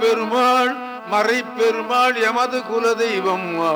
பெருமாள் மறை பெருமாள் எமது குலதெய்வம் ஆ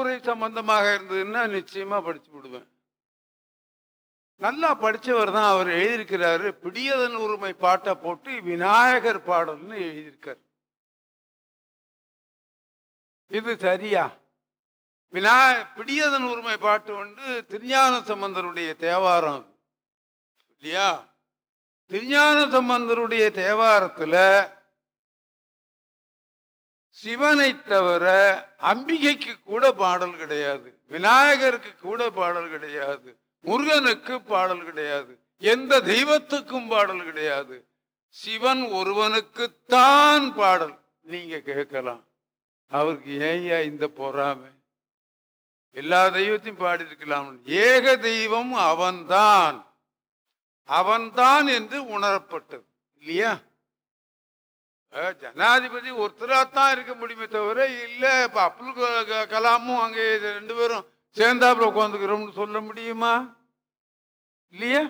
அதுலேயும் சம்பந்தமாக இருந்ததுன்னா நிச்சயமா படிச்சு விடுவேன். நல்லா படிச்சவர் தான் அவர் எழுதியிருக்கிறாரு. பிடியதன் உரிமை பாட்டை போட்டு விநாயகர் பாடல்னு எழுதியிருக்கார். இது சரியா? வினா பிடியதன் உரிமை பாட்டு வந்து திருஞான சம்பந்தருடைய தேவாரம் இல்லையா? திருஞான சம்பந்தருடைய தேவாரத்துல சிவனை தவிர அம்பிகைக்கு கூட பாடல் கிடையாது. விநாயகருக்கு கூட பாடல் கிடையாது. முருகனுக்கு பாடல் கிடையாது. எந்த தெய்வத்துக்கும் பாடல் கிடையாது. சிவன் ஒருவனுக்குத்தான் பாடல். நீங்க கேட்கலாம். அவருக்கு ஏய்யா இந்த பொறாமை? எல்லா தெய்வத்தையும் பாடியிருக்கலாம். ஏக தெய்வம் அவன்தான். அவன்தான் என்று உணரப்பட்டது. இல்லையா? அஹ் ஜனாதிபதி ஒருத்தராத்தான் இருக்க முடியுமே தவிர இல்ல இப்ப அப்துல் க- கலாமும் அங்கே ரெண்டு பேரும் சேர்ந்தாப்புல உட்காந்துக்கிறோம்னு சொல்ல முடியுமா? இல்லையா?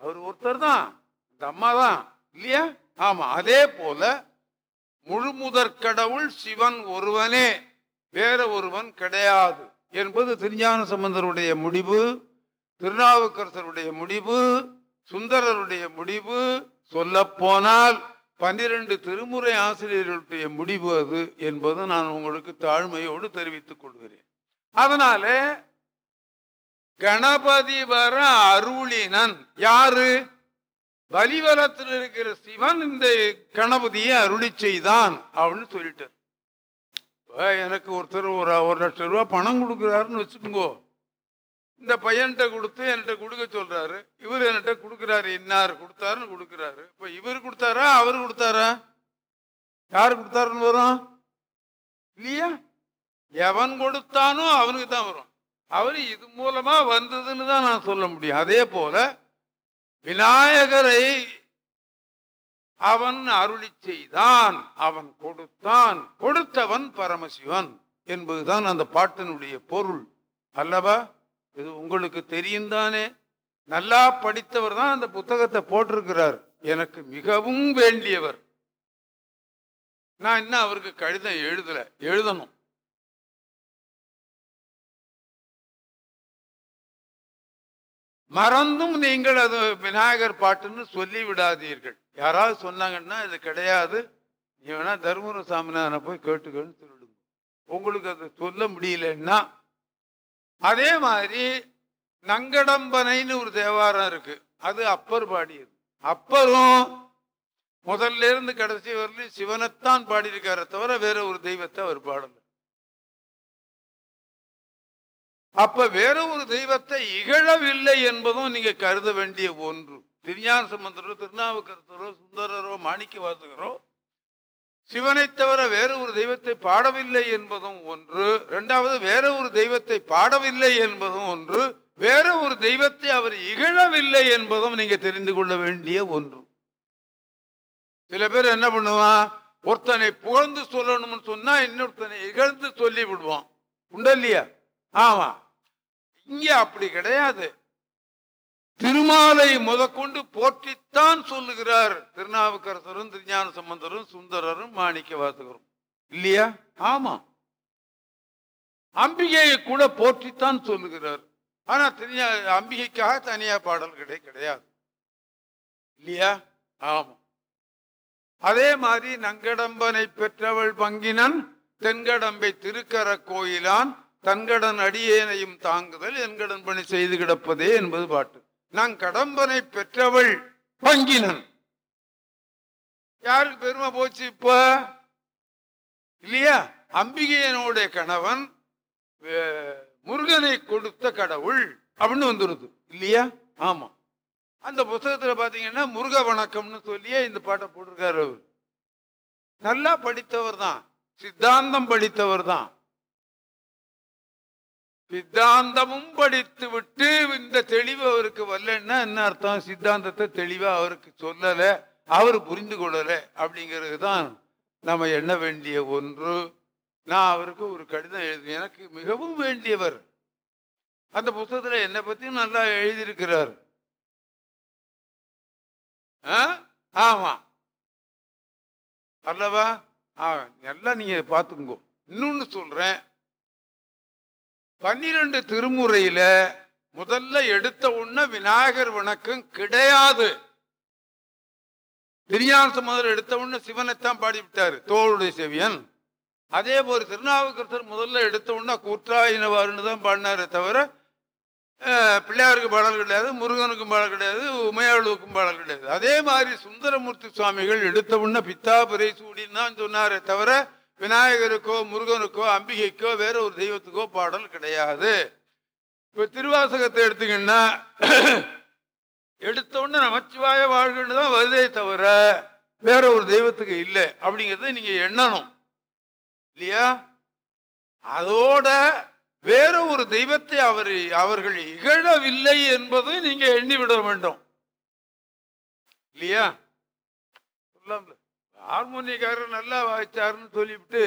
அவர் ஒருத்தர் தான் இந்த அம்மா தான் இல்லையா? ஆமா அதே போல முழு முதற் கடவுள் சிவன் ஒருவனே வேற ஒருவன் கிடையாது என்பது திருஞான சம்பந்தருடைய முடிவு திருநாவுக்கரசருடைய முடிவு சுந்தரருடைய முடிவு சொல்ல போனால் பன்னிரண்டு திருமுறை ஆசிரியர்களுடைய முடிவு அது என்பது நான் உங்களுக்கு தாழ்மையோடு தெரிவித்துக் கொள்கிறேன். அதனால கணபதி வர அருளினன் யாரு? பலிவரத்தில் இருக்கிற சிவன் இந்த கணபதியை அருளி செய்தான் அப்படின்னு சொல்லிட்டார். எனக்கு ஒருத்தர் ஒரு ஒரு லட்சம் ரூபா பணம் கொடுக்குறாருன்னு வச்சுக்கோங்க. இந்த பையன்கிட்ட கொடுத்து என்கிட்ட கொடுக்க சொல்றாரு. இவர் என்கிட்ட கொடுக்குறாரு இன்னார் கொடுத்தாருன்னு கொடுக்குறாரு. இப்ப இவர் கொடுத்தாரா அவர் கொடுத்தாரா? யார் கொடுத்தாருன்னு வரும்? இல்லையா? எவன் கொடுத்தானோ அவனுக்கு தான் வரும். அவர் இது மூலமா வந்ததுன்னு தான் நான் சொல்ல முடியும். அதே போல விநாயகரை அவன் அருளி செய்தான் அவன் கொடுத்தான் கொடுத்தவன் பரமசிவன் என்பதுதான் அந்த பாட்டினுடைய பொருள். அல்லவா? இது உங்களுக்கு தெரியும் தானே நல்லா படித்தவர் தான் அந்த புத்தகத்தை போட்டிருக்கிறார். எனக்கு மிகவும் வேண்டியவர். நான் இன்னும் அவருக்கு கடிதம் எழுதல. எழுதணும். மறந்தும் நீங்கள் அது விநாயகர் பாட்டுன்னு சொல்லி விடாதீர்கள் யாராவது சொன்னாங்கன்னா இது கிடையாது. நீ வேணா தர்மபுர சாமிநாதனை போய் கேட்டுக்கன்னு சொல்லிடுங்க உங்களுக்கு அது சொல்ல முடியலன்னா அதே மாதிரி நங்கடம்பனைன்னு ஒரு தேவாரம் இருக்கு. அது அப்பர் பாடியது. அப்பரும் முதல்ல இருந்து கடைசி வரலையும் சிவனைத்தான் பாடியிருக்கார தவிர வேற ஒரு தெய்வத்தை அவர் பாடல. அப்ப வேற ஒரு தெய்வத்தை இகழவில்லை என்பதும் நீங்க கருத வேண்டிய ஒன்று. திருஞான சம்பந்தரோ திருநாவுக்கரசரோ சுந்தரரோ மாணிக்க வாசகரோ சிவனை தவிர வேற ஒரு தெய்வத்தை பாடவில்லை என்பதும் ஒன்று. இரண்டாவது வேற ஒரு தெய்வத்தை பாடவில்லை என்பதும் ஒன்று. வேற ஒரு தெய்வத்தை அவர் இகழவில்லை என்பதும் நீங்க தெரிந்து கொள்ள வேண்டிய ஒன்று. சில பேர் என்ன பண்ணுவான்? ஒருத்தனை புகழ்ந்து சொல்லணும்னு சொன்னா இன்னொருத்தனை இகழ்ந்து சொல்லி விடுவான் உண்டல்லையா ஆமா. இங்க அப்படி கிடையாது. திருமாலை முதற்கொண்டு போற்றித்தான் சொல்லுகிறார். திருநாவுக்கரசரும் திருஞான சம்பந்தரும் சுந்தரரும் மாணிக்க வாசகரும். இல்லையா? ஆமா. அம்பிகையை கூட போற்றித்தான் சொல்லுகிறார். ஆனா திருஞா அம்பிகைக்காக தனியா பாடல் கிடை கிடையாது. இல்லையா? ஆமா. அதே மாதிரி நங்கடம்பனை பெற்றவள் பங்கினன் தென்கடம்பை திருக்கர கோயிலான் தன்கடன் அடியேனையும் தாங்குதல் என்கடன் பணி செய்து கிடப்பதே என்பது பாட்டு. நான் கடம்பனை பெற்றவள். பங்கினன். யாருக்கு பெருமை போச்சு இப்ப? இல்லையா? அம்பிகையனுடைய கணவன் முருகனை கொடுத்த கடவுள் அப்படின்னு வந்துருது. இல்லையா? ஆமா. அந்த புத்தகத்துல பாத்தீங்கன்னா முருக வணக்கம்னு சொல்லியே இந்த பாட்டை போட்டிருக்காரு அவர். நல்லா படித்தவர் தான் சித்தாந்தம் படித்தவர் தான் சித்தாந்தமும் படித்து விட்டு இந்த தெளிவு அவருக்கு வரலன்னா என்ன அர்த்தம்? சித்தாந்தத்தை தெளிவா அவருக்கு சொல்லல அவர் புரிந்து கொள்ளல அப்படிங்கிறது தான் நம்ம எண்ண வேண்டிய ஒன்று. நான் அவருக்கு ஒரு கடிதம் எழுது எனக்கு மிகவும் வேண்டியவர். அந்த புத்தகத்துல என்னை பத்தியும் நல்லா எழுதியிருக்கிறார். ஆ? ஆமா. அல்லவா? ஆ, நல்லா நீங்க பாத்துக்கோ இன்னொன்னு சொல்றேன். பன்னிரண்டு திருமுறையில முதல்ல எடுத்த உடனே விநாயகர் வணக்கம் கிடையாது. திருஞான முதல் எடுத்த உடனே சிவனைத்தான் பாடிவிட்டாரு தோளுடைய செவியன். அதே போல திருநாவுக்கரசர் முதல்ல எடுத்த உடனே கூற்றாயினவாருன்னு தான் பாடினாரே தவிர பிள்ளையாருக்கு பாடல் கிடையாது முருகனுக்கும் பாடல் கிடையாது உமையாளுக்கும் பாடல் கிடையாது. அதே மாதிரி சுந்தரமூர்த்தி சுவாமிகள் எடுத்த உடனே பித்தா பிறை சூடின்னு தான் சொன்னாரே தவிர விநாயகருக்கோ முருகனுக்கோ அம்பிகைக்கோ வேற ஒரு தெய்வத்துக்கோ பாடல் கிடையாது. இப்ப திருவாசகத்தை எடுத்தீங்கன்னா எடுத்த நமச்சிவாய வாழ்கன்னு தான் வருதே தவிர வேற ஒரு தெய்வத்துக்கு இல்லை. அப்படிங்கிறத நீங்க எண்ணணும். இல்லையா? அதோட வேற ஒரு தெய்வத்தை அவர் அவர்கள் இகழவில்லை என்பதை நீங்க எண்ணி விட வேண்டும். இல்லையா? சொல்லாமல ஹார்மோனியக்காரர் நல்லா வாய்ச்சாருன்னு சொல்லிவிட்டு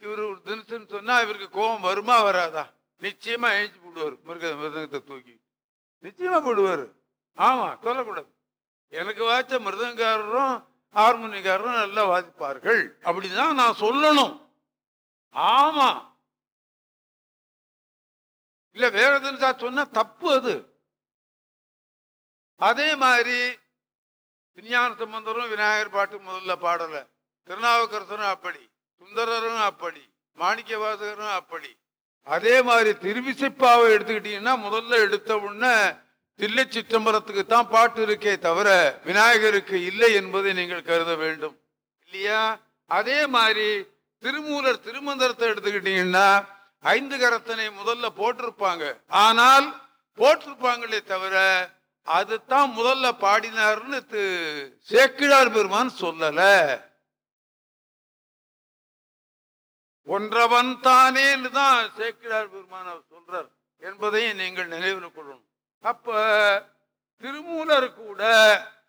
இவர் ஒரு தினசுன்னு சொன்னால் இவருக்கு கோபம் வருமா வராதா? நிச்சயமாக எழுச்சி போடுவார் மிருக மிருதங்கத்தை தூக்கி. நிச்சயமாக போடுவார். ஆமாம் சொல்லக்கூடாது. எனக்கு வாய்ச்ச மிருதங்காரரும் ஹார்மோனியக்காரரும் நல்லா வாசிப்பார்கள். அப்படிதான் நான் சொல்லணும். ஆமாம் இல்லை வேற எதுன்னு சொன்னால் தப்பு அது. அதே மாதிரி விஞ்ஞான சம்பந்தரும் விநாயகர் பாட்டு முதல்ல பாடலை. திருநாவுக்கரசரும் அப்படி சுந்தரரும் அப்படி மாணிக்க வாசகரும் அப்படி. அதே மாதிரி திருவிசைப்பாவை எடுத்துக்கிட்டீங்கன்னா முதல்ல எடுத்த உடனே தில்லை சிற்றம்பரத்துக்கு தான் பாட்டு இருக்கே தவிர விநாயகருக்கு இல்லை என்பதை நீங்கள் கருத வேண்டும். இல்லையா? அதே மாதிரி திருமூலர் திருமந்திரத்தை எடுத்துக்கிட்டீங்கன்னா ஐந்து கரத்தனை முதல்ல போட்டிருப்பாங்க. ஆனால் போட்டிருப்பாங்களே தவிர அதுதான் முதல்ல பாடினார்னு தி- சேக்கிழார் பெருமான் சொல்லல. ஒன்றவன் தானேன்னு தான் சேக்கிழார் பெருமான் அவர் சொல்றார் என்பதையும் நீங்கள் நினைவில் கொள்ளணும். அப்ப திருமூலர் கூட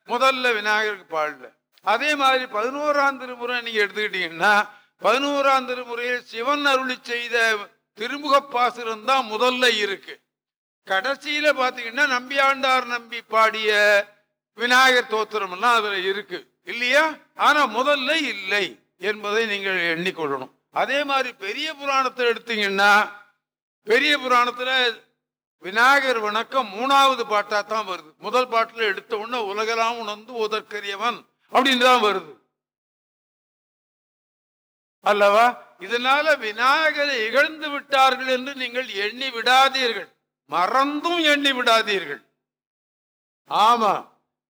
முதல்ல விநாயகருக்கு பாடல. அதே மாதிரி பதினோராம் திருமுறை நீங்க எடுத்துக்கிட்டீங்கன்னா பதினோராம் திருமுறையில் சிவன் அருளி செய்த திருமுக பாசுரம் தான் முதல்ல இருக்கு. கடைசியில பாத்தீங்கன்னா நம்பியாண்டார் நம்பி பாடிய விநாயகர் தோத்திரம் எல்லாம் அதுல இருக்கு. இல்லையா? ஆனா முதல்ல இல்லை என்பதை நீங்கள் எண்ணிக்கொள்ளணும். அதே மாதிரி பெரிய புராணத்தை எடுத்தீங்கன்னா பெரிய புராணத்துல விநாயகர் வணக்கம் மூணாவது பாட்டா தான் வருது. முதல் பாட்டுல எடுத்த உடனே உலகெல்லாம் உணர்ந்து உதற்கரியவன் அப்படின்னு தான் வருது. அல்லவா? இதனால விநாயகரை இகழ்ந்து விட்டார்கள் என்று நீங்கள் எண்ணி விடாதீர்கள். மறந்தும் எண்ணி விடாதீர்கள். ஆமா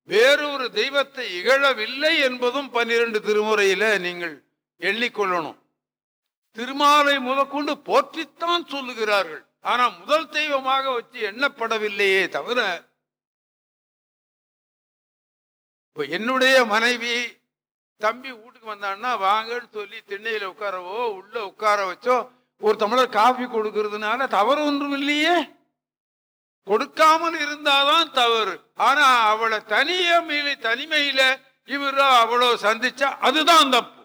வேறொரு தெய்வத்தை இகழவில்லை என்பதும் பன்னிரண்டு திருமுறையில நீங்கள் எண்ணிக்கொள்ளணும். திருமாலை முதற்கொண்டு போற்றித்தான் சொல்லுகிறார்கள். ஆனா முதல் தெய்வமாக வச்சு எண்ணப்படவில்லையே தவிர என்னுடைய மனைவி தம்பி வீட்டுக்கு வந்தான்னா வாங்கன்னு சொல்லி திண்ணையில உட்காரவோ உள்ள உட்கார வச்சோ ஒரு தமிழர் காஃபி கொடுக்கறதுனால தவறு ஒன்றும் இல்லையே. கொடுக்காமல் இருந்தாதான் தவறு. ஆனா அவளை தனியமையில தனிமையில இவர் அவ்வளோ சந்திச்சா அதுதான் தப்பு.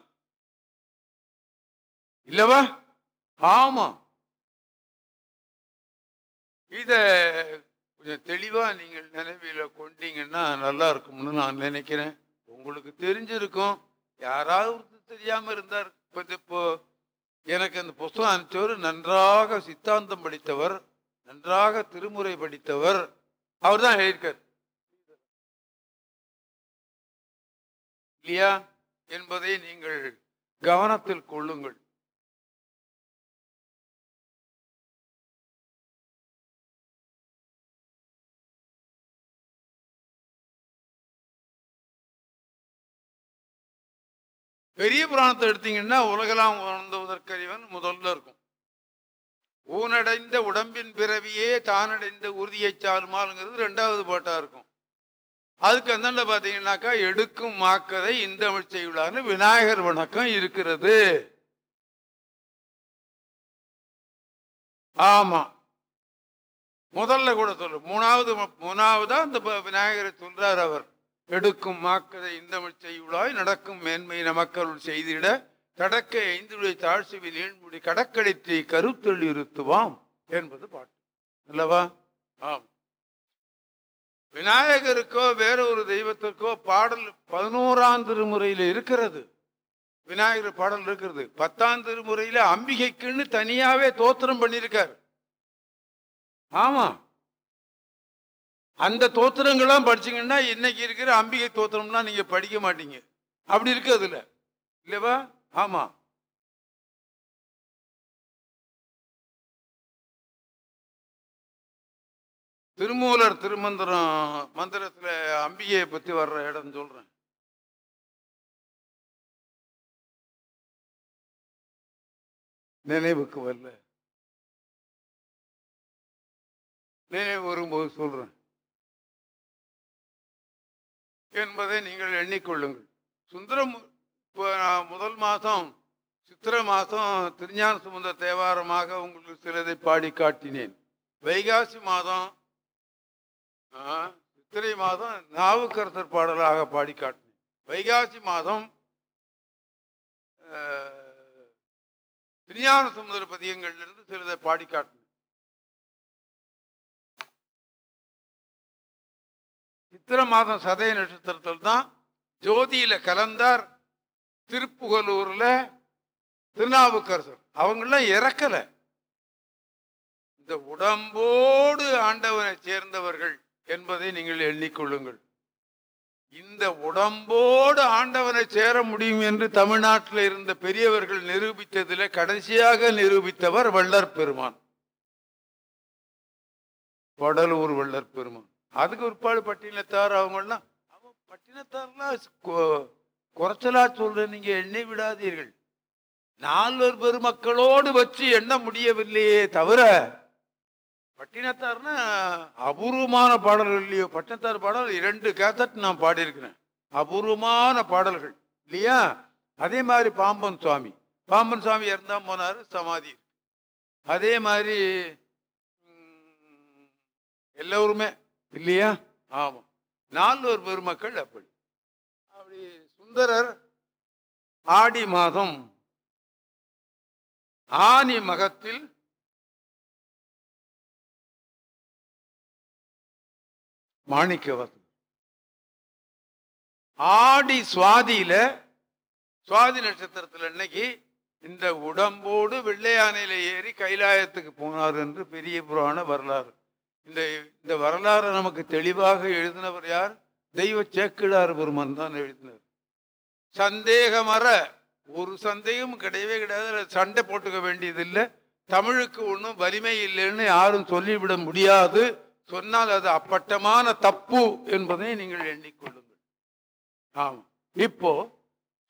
இல்லவா? ஆமா. இத கொஞ்சம் தெளிவா நீங்கள் நினைவில கொண்டீங்கன்னா நல்லா இருக்கும்னு நான் நினைக்கிறேன். உங்களுக்கு தெரிஞ்சிருக்கும். யாராவது தெரியாம இருந்தார். இப்ப இப்போ எனக்கு அந்த புஸ்தகம் அனுப்பிச்சவர் நன்றாக சித்தாந்தம் படித்தவர் நன்றாக திருமுறை படித்தவர். அவர் தான் எழுதியிருக்கார் இல்லையா? என்பதை நீங்கள் கவனத்தில் கொள்ளுங்கள். பெரிய புராணத்தை எடுத்தீங்கன்னா உலகெல்லாம் உணர்ந்ததற்கறிவன் முதல்ல இருக்கும். ஊனடைந்த உடம்பின் பிறவியே தானடைந்த உறுதியை சாருமாலுங்கிறது ரெண்டாவது பாட்டா இருக்கும். அதுக்கு அந்தாண்ட பாத்தீங்கன்னாக்கா எடுக்கும் மாக்கதை இந்த செய்யுளான்னு விநாயகர் வணக்கம் இருக்கிறது. ஆமா. முதல்ல கூட சொல்லு மூணாவது மூணாவதா அந்த விநாயகரை சொல்றார் அவர். எடுக்கும் மாக்கதை இந்த செய்யுளாய் நடக்கும் மேன்மை நமக்கருள் செய்திட தடக்க ஐந்துடைய தாழ்ச்சி நீழ்முடி கடக்கடைத்தை கருத்தொழி இருத்துவாம் என்பது பாட்டு. அல்லவா? ஆம். விநாயகருக்கோ வேற ஒரு தெய்வத்திற்கோ பாடல் பதினோராம் திருமுறையில் இருக்கிறது. விநாயகர் பாடல் இருக்கிறது. பத்தாம் திருமுறையில அம்பிகைக்குன்னு தனியாவே தோத்திரம் பண்ணியிருக்கார். ஆமா. அந்த தோத்திரங்கள்லாம் படிச்சீங்கன்னா இன்னைக்கு இருக்கிற அம்பிகை தோத்திரம்லாம் நீங்க படிக்க மாட்டீங்க. அப்படி இருக்கு அதுல. இல்லவா? ஆமா. திருமூலர் திருமந்திரம் மந்திரத்துல அம்பிகையை பத்தி வர்ற இடம் சொல்றேன். நினைவுக்கு வரல. நினைவு வரும்போது சொல்றேன். என்பதை நீங்கள் எண்ணிக்கொள்ளுங்கள். சுந்தரம் இப்போ நான் முதல் மாதம் சித்திரை மாதம் திருஞான சுமந்த தேவாரமாக உங்களுக்கு சிலதை பாடி காட்டினேன். வைகாசி மாதம் ஆ, சித்திரை மாதம் நாவுக்கரசர் பாடலாக பாடி காட்டினேன். வைகாசி மாதம் திருஞான சுமந்தர பதியங்களிலிருந்து சிலதை பாடி காட்டினேன். சித்திரை மாதம் சதய நட்சத்திரத்தில் தான் ஜோதியில கலந்தார் திருப்புகலூர்ல திருநாவுக்கரசர். அவங்களாம் இறக்கல. இந்த உடம்போடு ஆண்டவனை சேர்ந்தவர்கள் என்பதை நீங்கள் எண்ணிக்கொள்ளுங்கள். இந்த உடம்போடு ஆண்டவனை சேர முடியும் என்று தமிழ்நாட்டில் இருந்த பெரியவர்கள் நிரூபித்ததில் கடைசியாக நிரூபித்தவர் வள்ளற் பெருமான் வடலூர் வள்ளற் பெருமான் அதுக்கு பிற்பாடு பட்டினத்தார் அவங்கெல்லாம். அவன் பட்டினத்தார்லாம் குறைச்சலா சொல்ற நீங்க எண்ணி விடாதீர்கள் நால்வர் பெருமக்களோடு வச்சு எண்ண முடியவில்லையே தவிர பட்டினத்தார்னா அபூர்வமான பாடல்கள் இல்லையோ பட்டினத்தார் பாடல் இரண்டு கேசட் நான் பாடியிருக்கிறேன் அபூர்வமான பாடல்கள் இல்லையா அதே மாதிரி பாம்பன் சுவாமி பாம்பன் சுவாமி இறந்தா போனார் சமாதி அதே மாதிரி எல்லோருமே இல்லையா ஆமாம் நால்வர் பெருமக்கள் அப்படி சுந்தரர் ஆடி மாதம் ஆனி மகத்தில் மாணிக்கவர் ஆடி சுவாதியில சுவாதி நட்சத்திரத்தில் அன்னைக்கு இந்த உடம்போடு வெள்ளையானையில ஏறி கைலாயத்துக்கு போனார் என்று பெரிய புராண வரலாறு. இந்த இந்த வரலாறு நமக்கு தெளிவாக எழுதினவர் யார்? தெய்வ சேக்கிழார் பெருமன் தான் எழுதினார். சந்தேகமற ஒரு சந்தேகமும் கிடையவே கிடையாது. சண்டை போட்டுக்க வேண்டியதில்லை. தமிழுக்கு ஒன்றும் வலிமை இல்லைன்னு யாரும் சொல்லிவிட முடியாது. சொன்னால் அது அப்பட்டமான தப்பு என்பதை நீங்கள் எண்ணிக்கொள்ளுங்கள். ஆம். இப்போ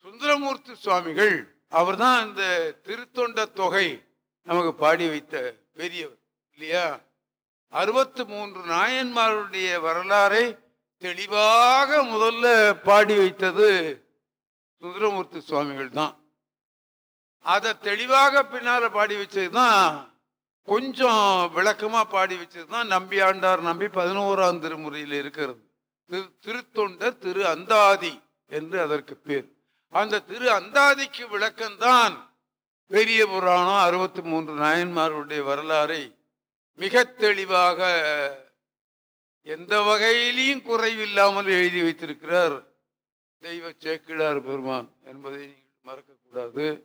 சுந்தரமூர்த்தி சுவாமிகள் அவர்தான் இந்த திருத்தொண்ட தொகை நமக்கு பாடி வைத்த பெரியவர் இல்லையா? அறுபத்து மூன்று நாயன்மாருடைய வரலாறை தெளிவாக முதல்ல பாடி வைத்தது சுந்தரமூர்த்தி சுவாமிகள் தான். அதை தெளிவாக பின்னால் பாடி வச்சது தான் கொஞ்சம் விளக்கமாக பாடி வச்சது தான் நம்பி ஆண்டார் நம்பி பதினோராம் திருமுறையில் இருக்கிறது. திரு திருத்தொண்டர் திரு அந்தாதி என்று அதற்கு பேர். அந்த திரு அந்தாதிக்கு விளக்கம்தான் பெரிய புராணம் அறுபத்தி மூன்று நாயன்மாருடைய வரலாறை மிக தெளிவாக எந்த வகையிலையும் குறைவில்லாமல் எழுதி வைத்திருக்கிறார். தெய்வ சேக்கிழார் பெருமான் என்பதை நீங்கள் மறக்கக்கூடாது.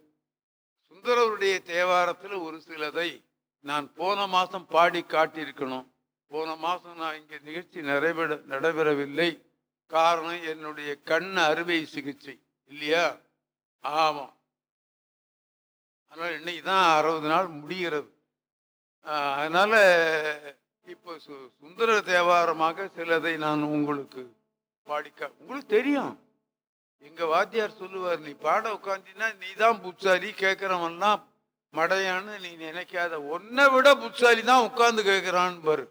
சுந்தரருடைய தேவாரத்தில் ஒரு சிலதை நான் போன மாதம் பாடி காட்டியிருக்கணும். போன மாதம் நான் இங்கே நிகழ்ச்சி நடைபெற நடைபெறவில்லை. காரணம் என்னுடைய கண் அறுவை சிகிச்சை இல்லையா? ஆமாம். அதனால் இன்னைக்கு தான் அறுபது நாள் முடிகிறது. அதனால் இப்போ சு- சுந்தர தேவாரமாக சிலதை நான் உங்களுக்கு பாடிக்க உங்களுக்கு தெரியும். எங்க வாத்தியார் சொல்லுவார் நீ பாட உட்காந்தினா நீ தான் புட்சாலி கேட்கிறவன்லாம் மடையான்னு நீ நினைக்காத. ஒன்னை விட புட்சாலி தான் உட்கார்ந்து கேட்கிறான்னு பாரு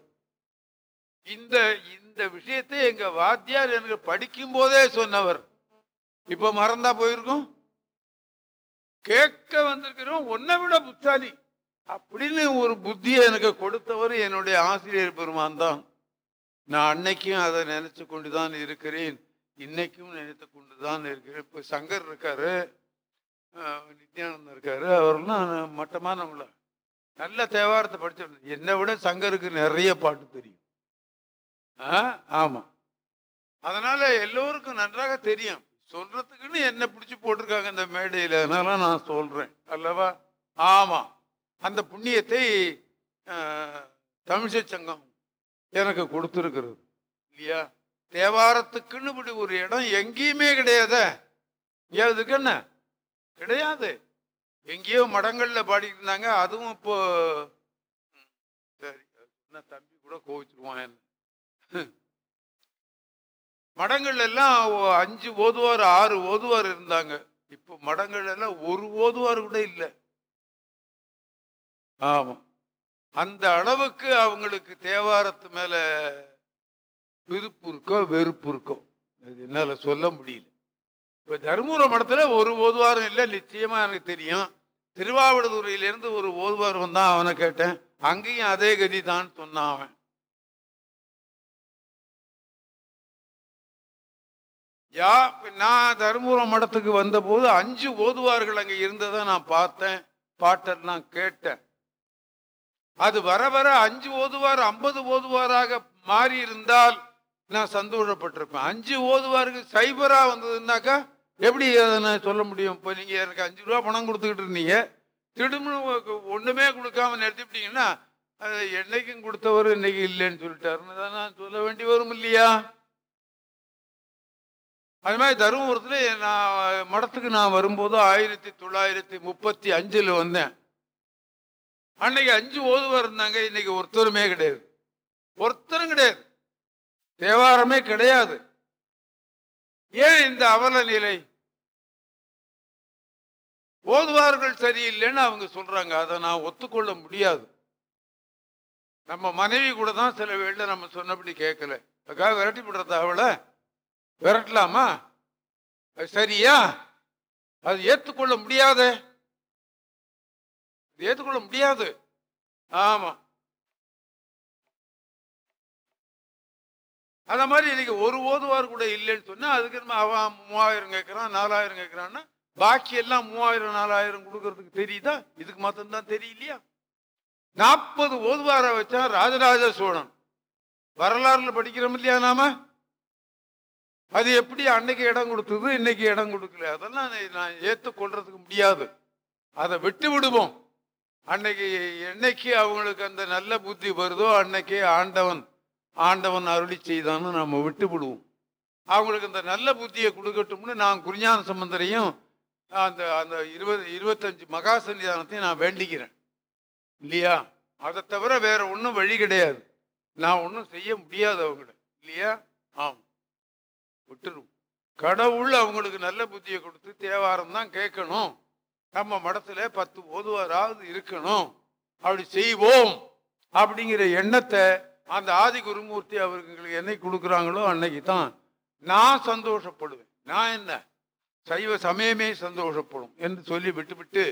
இந்த இந்த விஷயத்தை எங்க வாத்தியார் எனக்கு படிக்கும் போதே சொன்னவர். இப்ப மறந்தா போயிருக்கும். கேட்க வந்திருக்கிறோம் ஒன்னை விட புத்தாலி அப்படின்னு ஒரு புத்தியை எனக்கு கொடுத்தவர் என்னுடைய ஆசிரியர் பெருமான் தான். நான் அன்னைக்கும் அதை நினைச்சு கொண்டுதான் இருக்கிறேன். இன்னைக்கும் நினைத்து கொண்டுதான் இருக்கிறேன். இப்போ சங்கர் இருக்காரு அஹ், நித்யானந்தம் இருக்காரு அவரெல்லாம் மட்டமானவங்கள நல்ல தேவாரத்தை படிச்சிருந்தேன். என்னை விட சங்கருக்கு நிறைய பாட்டு தெரியும். ஆ ஆமாம் அதனால் எல்லோருக்கும் நன்றாக தெரியும். சொல்றதுக்குன்னு என்ன பிடிச்சி போட்டிருக்காங்க இந்த மேடையில். அதனால நான் சொல்கிறேன் அல்லவா? ஆமாம் அந்த புண்ணியத்தை அஹ், தமிழிசை சங்கம் எனக்கு கொடுத்துருக்கிறது. இல்லையா? தேவாரத்துக்குன்னு இப்படி ஒரு இடம் எங்கேயுமே கிடையாதே. எதுக்கு என்ன? கிடையாது. எங்கேயோ மடங்களில் பாடிட்டு இருந்தாங்க அதுவும் இப்போ ம், சரி என்ன தம்பி கூட கோவிச்சிருவான் என்ன? மடங்கள் எல்லாம் அஞ்சு ஓதுவார் ஆறு ஓதுவார் இருந்தாங்க. இப்போ மடங்கள் எல்லாம் ஒரு ஓதுவார் கூட இல்லை. ஆமாம் அந்த அளவுக்கு அவங்களுக்கு தேவாரத்து மேலே விருப்பு இருக்கோ வெறுப்பு இருக்கோ. அது என்னால சொல்ல முடியல. இப்ப தருமபுர மடத்துல ஒரு ஓதுவாரம் இல்லை நிச்சயமா எனக்கு தெரியும். திருவாவடுதுறையிலிருந்து ஒரு ஓதுவாரம் தான் அவனை கேட்டேன். அங்கேயும் அதே கதி தான் சொன்னான் அவன். யா நான் தருமபுரம் மடத்துக்கு வந்தபோது அஞ்சு ஓதுவார்கள் அங்க இருந்ததை நான் பார்த்தேன் பாட்டெல்லாம் கேட்டேன். அது வர வர அஞ்சு ஓதுவார் ஐம்பது ஓதுவாராக மாறி இருந்தால் நான் சந்தோஷப்பட்டிருப்பேன். அஞ்சு ஓதுவாருக்கு சைபரா வந்ததுன்னாக்கா எப்படி அதை நான் சொல்ல முடியும்? இப்போ நீங்கள் எனக்கு அஞ்சு ரூபா பணம் கொடுத்துக்கிட்டு இருந்தீங்க. திடுமுன்னு ஒன்றுமே கொடுக்காம நிறுத்திவிட்டீங்கன்னா அது என்னைக்கும் கொடுத்தவர் இன்னைக்கு இல்லைன்னு சொல்லிட்டாருன்னு தான் நான் சொல்ல வேண்டி வரும் இல்லையா? அது மாதிரி தருமபுரத்தில் நான் மடத்துக்கு நான் வரும்போது ஆயிரத்தி தொள்ளாயிரத்தி முப்பத்தி அஞ்சில் வந்தேன். அன்னைக்கு அஞ்சு ஓதுவார் இருந்தாங்க இன்னைக்கு ஒருத்தருமே கிடையாது. ஒருத்தரும் கிடையாது. தேவாரமே கிடையாது. ஏன் இந்த அவல நிலை ஓதுவார்கள் சரியில்லைன்னு அவங்க சொல்றாங்க. அதை நான் ஒத்துக்கொள்ள முடியாது. நம்ம மனைவி கூட தான் சில வேளை நம்ம சொன்னபடி கேட்கல. அதுக்காக விரட்டி விடுறத அவளை விரட்டலாமா? அது சரியா? அது ஏற்றுக்கொள்ள முடியாது? ஏற்றுக்கொள்ள முடியாது. ஆமாம் அத மாதிரி இன்னைக்கு ஒரு ஓதுவார் கூட இல்லைன்னு சொன்னா அதுக்கு நம்ம அவன் மூவாயிரம் கேட்கறான் நாலாயிரம் கேட்கறான்னா பாக்கி எல்லாம் மூவாயிரம் நாலாயிரம் கொடுக்கறதுக்கு தெரியுதா? இதுக்கு மாத்திரம்தான் தெரியலையா? நாற்பது ஓதுவார வச்சா ராஜராஜ சோழன். வரலாறுல படிக்கிறோம் இல்லையா நாம? அது எப்படி அன்னைக்கு இடம் கொடுத்தது இன்னைக்கு இடம் கொடுக்கல? அதெல்லாம் நான் நான் ஏற்றுக்கொள்றதுக்கு முடியாது. அதை விட்டு விடுவோம். அன்னைக்கு என்னைக்கு அவங்களுக்கு அந்த நல்ல புத்தி வருதோ அன்னைக்கு ஆண்டவன் ஆண்டவன் அருளி செய்தான்னு நம்ம விட்டு விடுவோம் அவங்களுக்கு அந்த நல்ல புத்தியை கொடுக்கட்டும்னு நான் குறிஞான சம்பந்தரையும் அந்த அந்த இருபது இருபத்தஞ்சு மகா சன்னிதானத்தையும் நான் வேண்டிக்கிறேன். இல்லையா? அதை தவிர வேற ஒன்றும் வழி கிடையாது. நான் ஒன்றும் செய்ய முடியாது அவங்கள. இல்லையா? ஆம். விட்டுரும். கடவுள் அவங்களுக்கு நல்ல புத்தியை கொடுத்து தேவாரம் தான் கேட்கணும். நம்ம மடத்துல பத்து ஓதுவாராவது இருக்கணும். அப்படி செய்வோம். அப்படிங்கிற எண்ணத்தை அந்த ஆதி குருமூர்த்தி அவர்களுக்கு என்னை கொடுக்குறாங்களோ அன்னைக்கு தான் நான் சந்தோஷப்படுவேன். நான் என்ன? சைவ சமயமே சந்தோஷப்படும் என்று சொல்லி விட்டுவிட்டு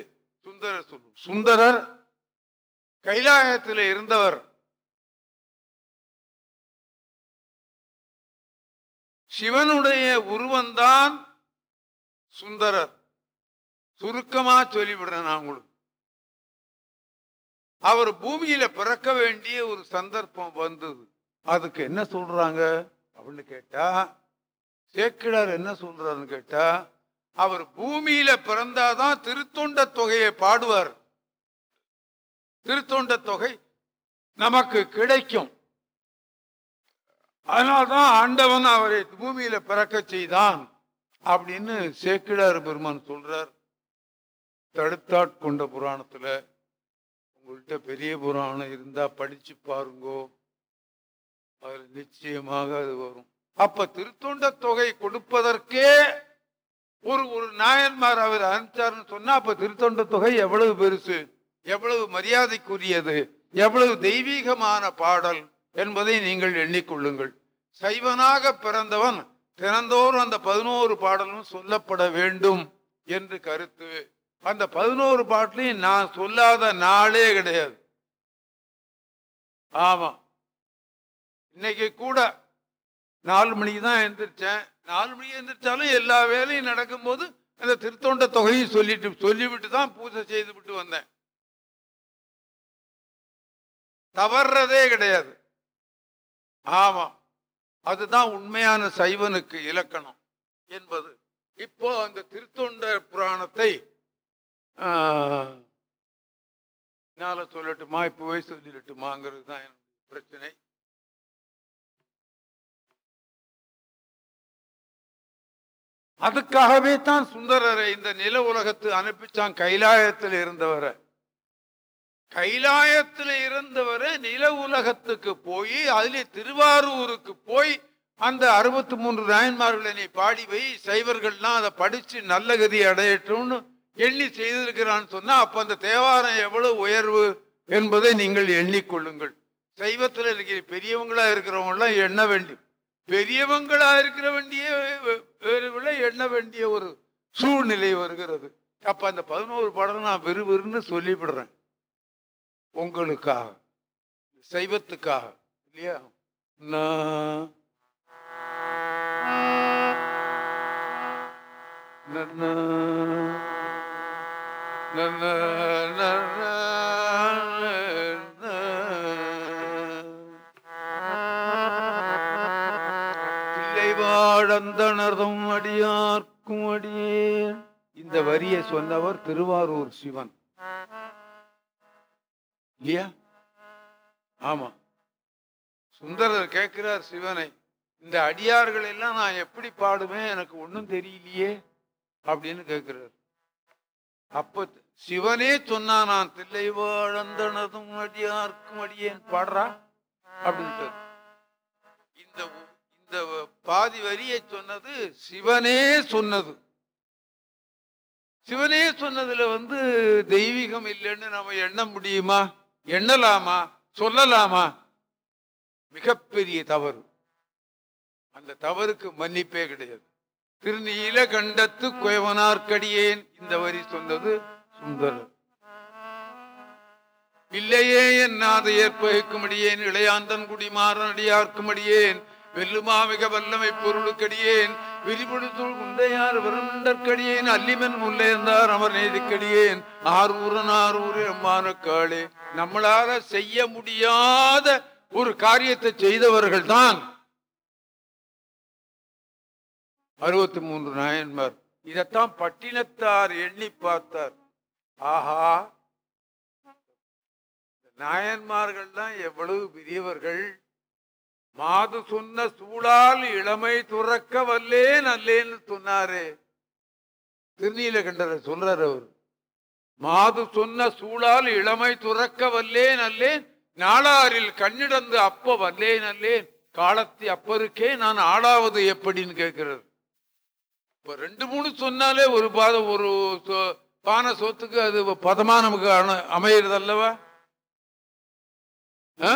சுந்தரர் சொல்லும் சுந்தரர் கைலாயத்தில் இருந்தவர் சிவனுடைய உருவந்தான் சுந்தரர். சுருக்கமா சொல்லிவிடுறேன் நான் உங்களுக்கு. அவர் பூமியில பிறக்க வேண்டிய ஒரு சந்தர்ப்பம் வந்தது. அதுக்கு என்ன சொல்றாங்க? அப்படின்னு கேட்டா சேக்கிடார் என்ன சொல்றாருன்னு கேட்டா அவர் பூமியில பிறந்தாதான் திருத்தொண்ட தொகையை பாடுவார். திருத்தொண்ட தொகை நமக்கு கிடைக்கும். அதனால்தான் ஆண்டவன் அவரை பூமியில பிறக்க செய்தான் அப்படின்னு சேக்கிடார் பெருமான் சொல்றார். தடுத்தாட்கொண்ட புராணத்துல உங்கள்கிட்ட பெரிய புராணம் இருந்தா படிச்சு பாருங்கோ. அதில் நிச்சயமாக அது வரும். அப்ப திருத்தொண்ட தொகை கொடுப்பதற்கே ஒரு ஒரு நாயன்மார் அவர் அனுப்பிச்சாருன்னு சொன்னா அப்ப திருத்தொண்ட தொகை எவ்வளவு பெருசு? எவ்வளவு மரியாதைக்குரியது? எவ்வளவு தெய்வீகமான பாடல் என்பதை நீங்கள் எண்ணிக்கொள்ளுங்கள். சைவனாக பிறந்தவன் தினந்தோறும் அந்த பதினோரு பாடலும் சொல்லப்பட வேண்டும் என்று கருத்து. அந்த பதினோரு பாட்டிலையும் நான் சொல்லாத நாளே கிடையாது. ஆமா. இன்னைக்கு கூட நாலு மணிக்கு தான் எந்திரிச்சேன். நாலு மணிக்கு எந்திரிச்சாலும் எல்லா வேலையும் நடக்கும்போது அந்த திருத்தொண்ட தொகையும் சொல்லிட்டு சொல்லிவிட்டு தான் பூஜை செய்து விட்டு வந்தேன். தவறதே கிடையாது. ஆமா. அதுதான் உண்மையான சைவனுக்கு இலக்கணம் என்பது. இப்போ அந்த திருத்தொண்ட புராணத்தை என்னால் சொல்லட்டுமா? இப்போவே சொல்லிடட்டுமாங்கிறது தான் எனக்கு பிரச்சனை. அதுக்காகவே தான் சுந்தரரை இந்த நில உலகத்து அனுப்பிச்சான். கைலாயத்தில் இருந்தவரை. கைலாயத்தில் இருந்தவரை நில உலகத்துக்கு போய் அதிலே திருவாரூருக்கு போய் அந்த அறுபத்தி மூன்று நாயன்மார்களை நீ பாடி போய் சைவர்கள்லாம் அதை படிச்சு நல்ல கதி அடையட்டும்னு எண்ணி செய்திருக்கிறான்னு சொன்னா அப்ப அந்த தேவாரம் எவ்வளவு உயர்வு என்பதை நீங்கள் எண்ணிக்கொள்ளுங்கள். சைவத்தில் இருக்கிற பெரியவங்களா இருக்கிறவங்களாம் எண்ண வேண்டும் பெரியவங்களா இருக்கிற வேண்டிய வேறுவிட எண்ண வேண்டிய ஒரு சூழ்நிலை வருகிறது. அப்ப அந்த பதினோரு படம் நான் விறுவிறுன்னு சொல்லிவிடுறேன். உங்களுக்காக சைவத்துக்காக இல்லையா? நான் நன்னா, நன்னா, அடியார்க்கும் அடியே இந்த வரியை சொன்னவர் திருவாரூர் சிவன். இல்லையா? ஆமா. சுந்தரர் கேட்கிறார் சிவனை இந்த அடியார்கள் எல்லாம் நான் எப்படி பாடுவேன்? எனக்கு ஒன்றும் தெரியலையே அப்படின்னு கேட்கிறார். அப்போ சிவனே சொன்னா நான் தில்லை வாழந்தனதும் அடியார்க்கும் அடியேன். பாடுறா? அப்படின்ட்டு. இந்த இந்த பாதி வரியை சொன்னது சிவனே சொன்னது. சிவனே சொன்னதுல வந்து தெய்வீகம் இல்லைன்னு நம்ம எண்ண முடியுமா? எண்ணலாமா? சொல்லலாமா? மிகப்பெரிய தவறு. அந்த தவறுக்கு மன்னிப்பே கிடையாது. திருநீல கண்டத்து குயவனார்க்கடியேன். இந்த வரி சொன்னது சுந்தரர் இல்லையே என்னாத ஏற்பகுக்குமடியேன் இளையாந்தன் குடிமாறன் வெல்லுமா மிக வல்லமை பொருளுக்கடியேன் விரிபடுத்துள் முந்தையார் விரண்டற்கடியேன் அல்லிமன் முல்லையந்தார் அமர் நீதிக்கடியேன் ஆரூரன் ஆரூர் காளே. நம்மளால செய்ய முடியாத ஒரு காரியத்தை செய்தவர்கள் தான் அறுபத்தி மூன்று நாயன்மார். இதைத்தான் பட்டினத்தார் எண்ணி பார்த்தார். ஆஹா. நாயன்மார்கள் தான் எவ்வளவு பெரியவர்கள். மாது சொன்ன சூழால் இளமை துறக்க வல்லேன் அல்லேன்னு சொன்னாரே. திருநீலகண்டரை சொல்றார் அவர். மாது சொன்ன சூழால் இளமை துறக்க வல்லேன் அல்லேன் நாளாரில் கண்ணிடந்து அப்ப வல்லேன் அல்லேன் காலத்தி அப்பருக்கே நான் ஆளாவது எப்படின்னு கேட்கிறார். இப்ப ரெண்டு மூணு சொன்னாலே ஒரு பாதம் ஒரு சோ- பானை சொத்துக்கு அது பதமா நமக்கு அண- அமையிறது அல்லவா ஆ?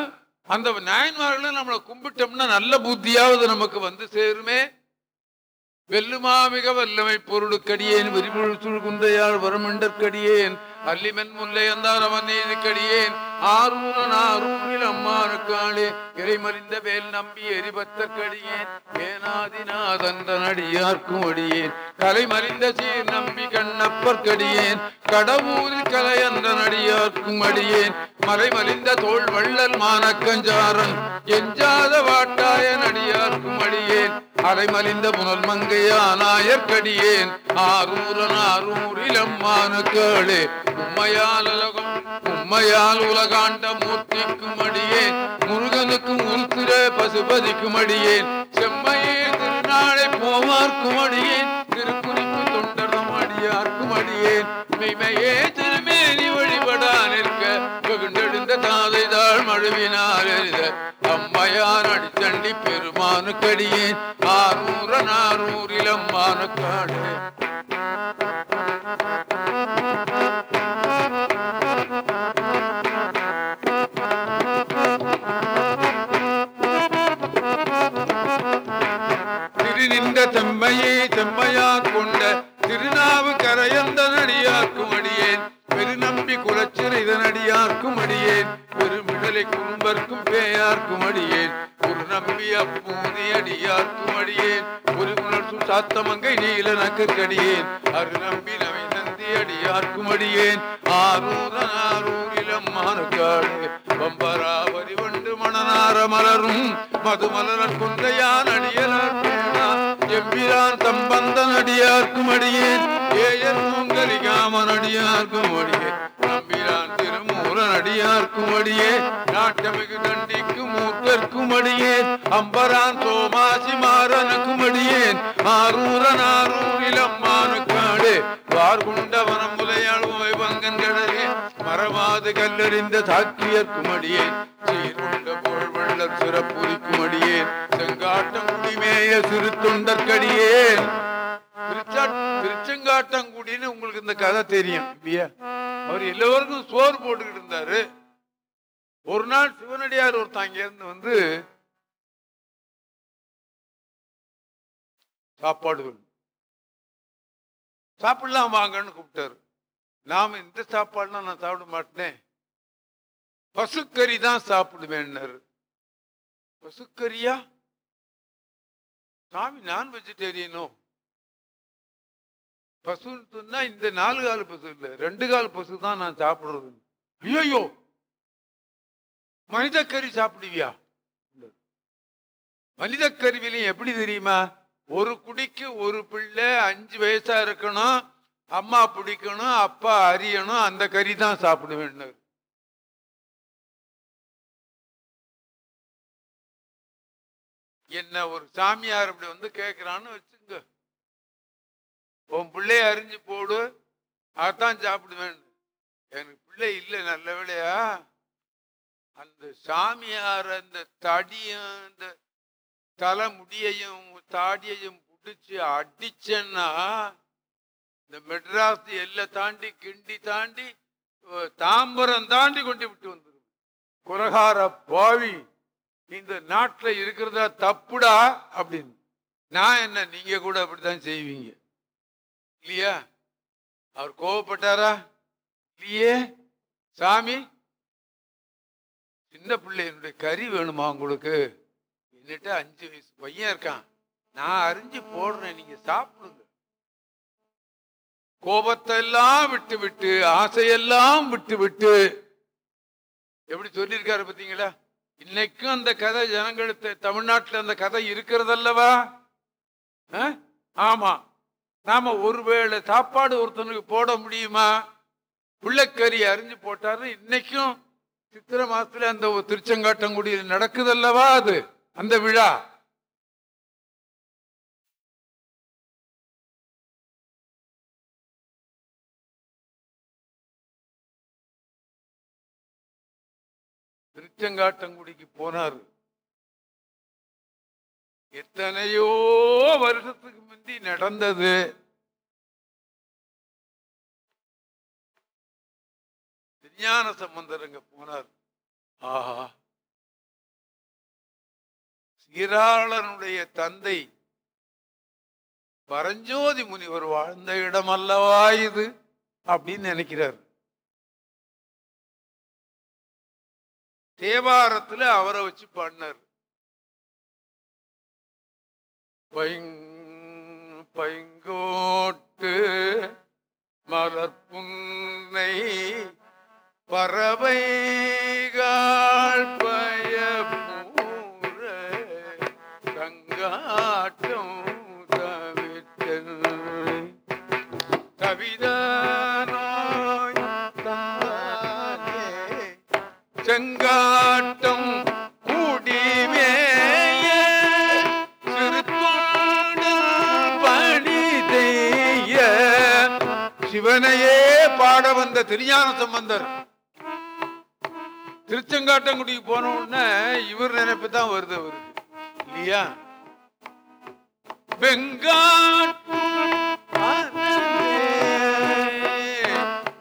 அந்த நாயன்மார்களை நம்மளை கும்பிட்டோம்னா நல்ல புத்தியாவது நமக்கு வந்து சேருமே. வெல்லுமா மிக வல்லமை பொருளுக்கடியேன் விரிபுழு குந்தையாள் வரமண்டற்கடியேன் அல்லிமென் முல்லை அந்தாரவன் அவன் நீதிக்கடியேன். ஆரூரன் ஆரூரில் அம்மானுக்காளே இறைமறிந்த வேல் நம்பி எரிபத்தற்கடியேன் ஏனாதிநாதன் அடியார்க்கும் அடியேன். கலைமறிந்த சீர் நம்பி கண்ணப்பற்கடியேன் கடவுரில் கலையன்றன் அடியார்க்கும் அடியேன். மலைமலிந்த தோல் வள்ளல் மானக்கஞ்சாரன். எஞ்சாத வாட்டாயன் அடியார்க்கும் அடியேன். அலைமலிந்த புனல் மங்கையானாயற்கடியேன் ஆரூரன் ஆரூரிலம்மான கேளே. உம்மையால் உலகம் உம்மையால் உலகாண்ட மூர்த்திக்கும் அடியேன். முருகனுக்கும் உருத்திர பசுபதிக்கும் அடியேன். செம்மையே திருநாளை போவார்க்கும் அடியேன். திருக்குறிப்பு தொண்டரும் அடியார்க்கும் அடியேன். மெய்மையே திருமேனி ஆடி பெருமானுக்கடியேன் ஆரூரன் ஆரூரில் அம்மானுக்காடு திருநின்ற செம்மையை செம்மையா கொண்ட திருநாவு கரையந்த நடியாக்கும் அடியேன். திருநம்பி குலச்சிற இதனடியார்க்கும் அடியேன். பெருமிடலை குறும்பர்க்கும் பேயார்க்கும் அடியேன். நம்பிய நம்பி துமடியேன் ஒரு குணர்சு சாத்தமங்கை நீல நக்கடியேன் அரு நம்பி நவை நந்தி அடியார்க்கும் அடியேன் ஆரூரன் ஆரூரிலம் மானுக்காடு. பம்பராவரி வண்டு மணனார மலரும். மதுமலரன் குந்தையான் அடியலார் எம்பிரான் சம்பந்தன் அடியார்க்கும் அடியேன் ஏயர் மங்கலிகாமன் அடியார்க்கும் அடியேன் அடியார்க்கும் அடியே நாட்டமிகு தண்டிக்கும் மூத்தர்க்கும் அடியேன் அம்பரான் சோமாசி மாறனுக்கும் அடியேன் ஆரூரன் ஆரூரில் அம்மானுக்காடு வார்குண்டவனம் முலையாள் ஓய்வங்கன் கடலே மறவாது கல்லறிந்த சாக்கியர்க்கும் அடியேன் சீர்கொண்ட புகழ் வெள்ளர் சிறப்புரிக்கும் அடியேன் செங்காட்டம் குடிமேய சிறு தொண்டற்கடியேன் திருச்செங்காட்டங்குடின்னு உங்களுக்கு இந்த கதை தெரியும் இல்லையா? அவர் எல்லோருக்கும் சோறு போட்டுக்கிட்டு இருந்தாரு. ஒரு நாள் சிவனடியார் ஒருத்தன் அங்க இருந்து வந்து சாப்பாடு சாப்பிடலாம் வாங்கன்னு கூப்பிட்டாரு. நாம இந்த சாப்பாடுலாம் நான் சாப்பிட மாட்டேன். பசுக்கறி தான் சாப்பிடுவேன்னாரு. பசுக்கறியா? சாமி நான் வெஜிடேரியனோ? பசுன்னு சொன்னா இந்த நாலு கால் பசு இல்லை ரெண்டு கால் பசு தான் நான் சாப்பிடுறது. ஐயோ மனித கறி சாப்பிடுவியா? மனித கருவிலையும் எப்படி தெரியுமா? ஒரு குடிக்கு ஒரு பிள்ளை அஞ்சு வயசா இருக்கணும் அம்மா பிடிக்கணும் அப்பா அறியணும் அந்த கறி தான் சாப்பிடுவேன்னு. என்ன ஒரு சாமியார் அப்படி வந்து கேட்கிறான்னு வச்சு உன் பிள்ளைய அறிஞ்சு போடு அதான் சாப்பிடுவேன். எனக்கு பிள்ளை இல்லை நல்ல வேலையா அந்த சாமியார் அந்த தடியும் அந்த தலை முடியையும் தாடியையும் பிடிச்சி அடிச்சேன்னா இந்த மெட்ராஸ் எல்லை தாண்டி கிண்டி தாண்டி தாம்பரம் தாண்டி கொண்டு விட்டு வந்துடும் குரகார பாவி இந்த நாட்டில் இருக்கிறதா தப்புடா அப்படின்னு. நான் என்ன நீங்க கூட அப்படித்தான் செய்வீங்க. இல்லையா? அவர் கோவப்பட்டாரா? இல்லையே. சாமி சின்ன பிள்ளை என்னுடைய கறி வேணுமா உங்களுக்கு? என்னட்டு அஞ்சு வயசு பையன் இருக்கான். நான் அறிஞ்சு போடுறேன் நீங்க சாப்பிடுங்க. கோபத்தை எல்லாம் விட்டு விட்டு ஆசையெல்லாம் விட்டு விட்டு எப்படி சொல்லியிருக்காரு பார்த்தீங்களா? இன்னைக்கும் அந்த கதை ஜனங்களுக்கு தமிழ்நாட்டில் அந்த கதை இருக்கிறதல்லவா? ஆ? ஆமா. நாம ஒருவேளை சாப்பாடு ஒருத்தனுக்கு போட முடியுமா? பிள்ளைக்கறி அரிஞ்சு போட்டாரு. இன்னைக்கும் சித்திரை மாசத்துல அந்த ஒரு திருச்செங்காட்டங்குடியில் நடக்குதல்லவா அது? அந்த விழா. திருச்செங்காட்டங்குடிக்கு போனாரு. எத்தனையோ வருஷத்துக்கு முந்தி நடந்தது. விஞ்ஞான சம்பந்தருங்க போனார். ஆஹா. சீராளனுடைய தந்தை பரஞ்சோதி முனிவர் வாழ்ந்த இடம் அல்லவா இது அப்படின்னு நினைக்கிறார். தேவாரத்துல அவரை வச்சு பண்ணார். பைங்கோட்டு மலர்புன்னை பறவைகள் பயபூர பாட திருஞான சம்பந்தர். திருச்செங்காட்டங்குடிக்கு போன உடனே இவர் நினைப்பு தான் வருது அவருக்கு. இல்லையா?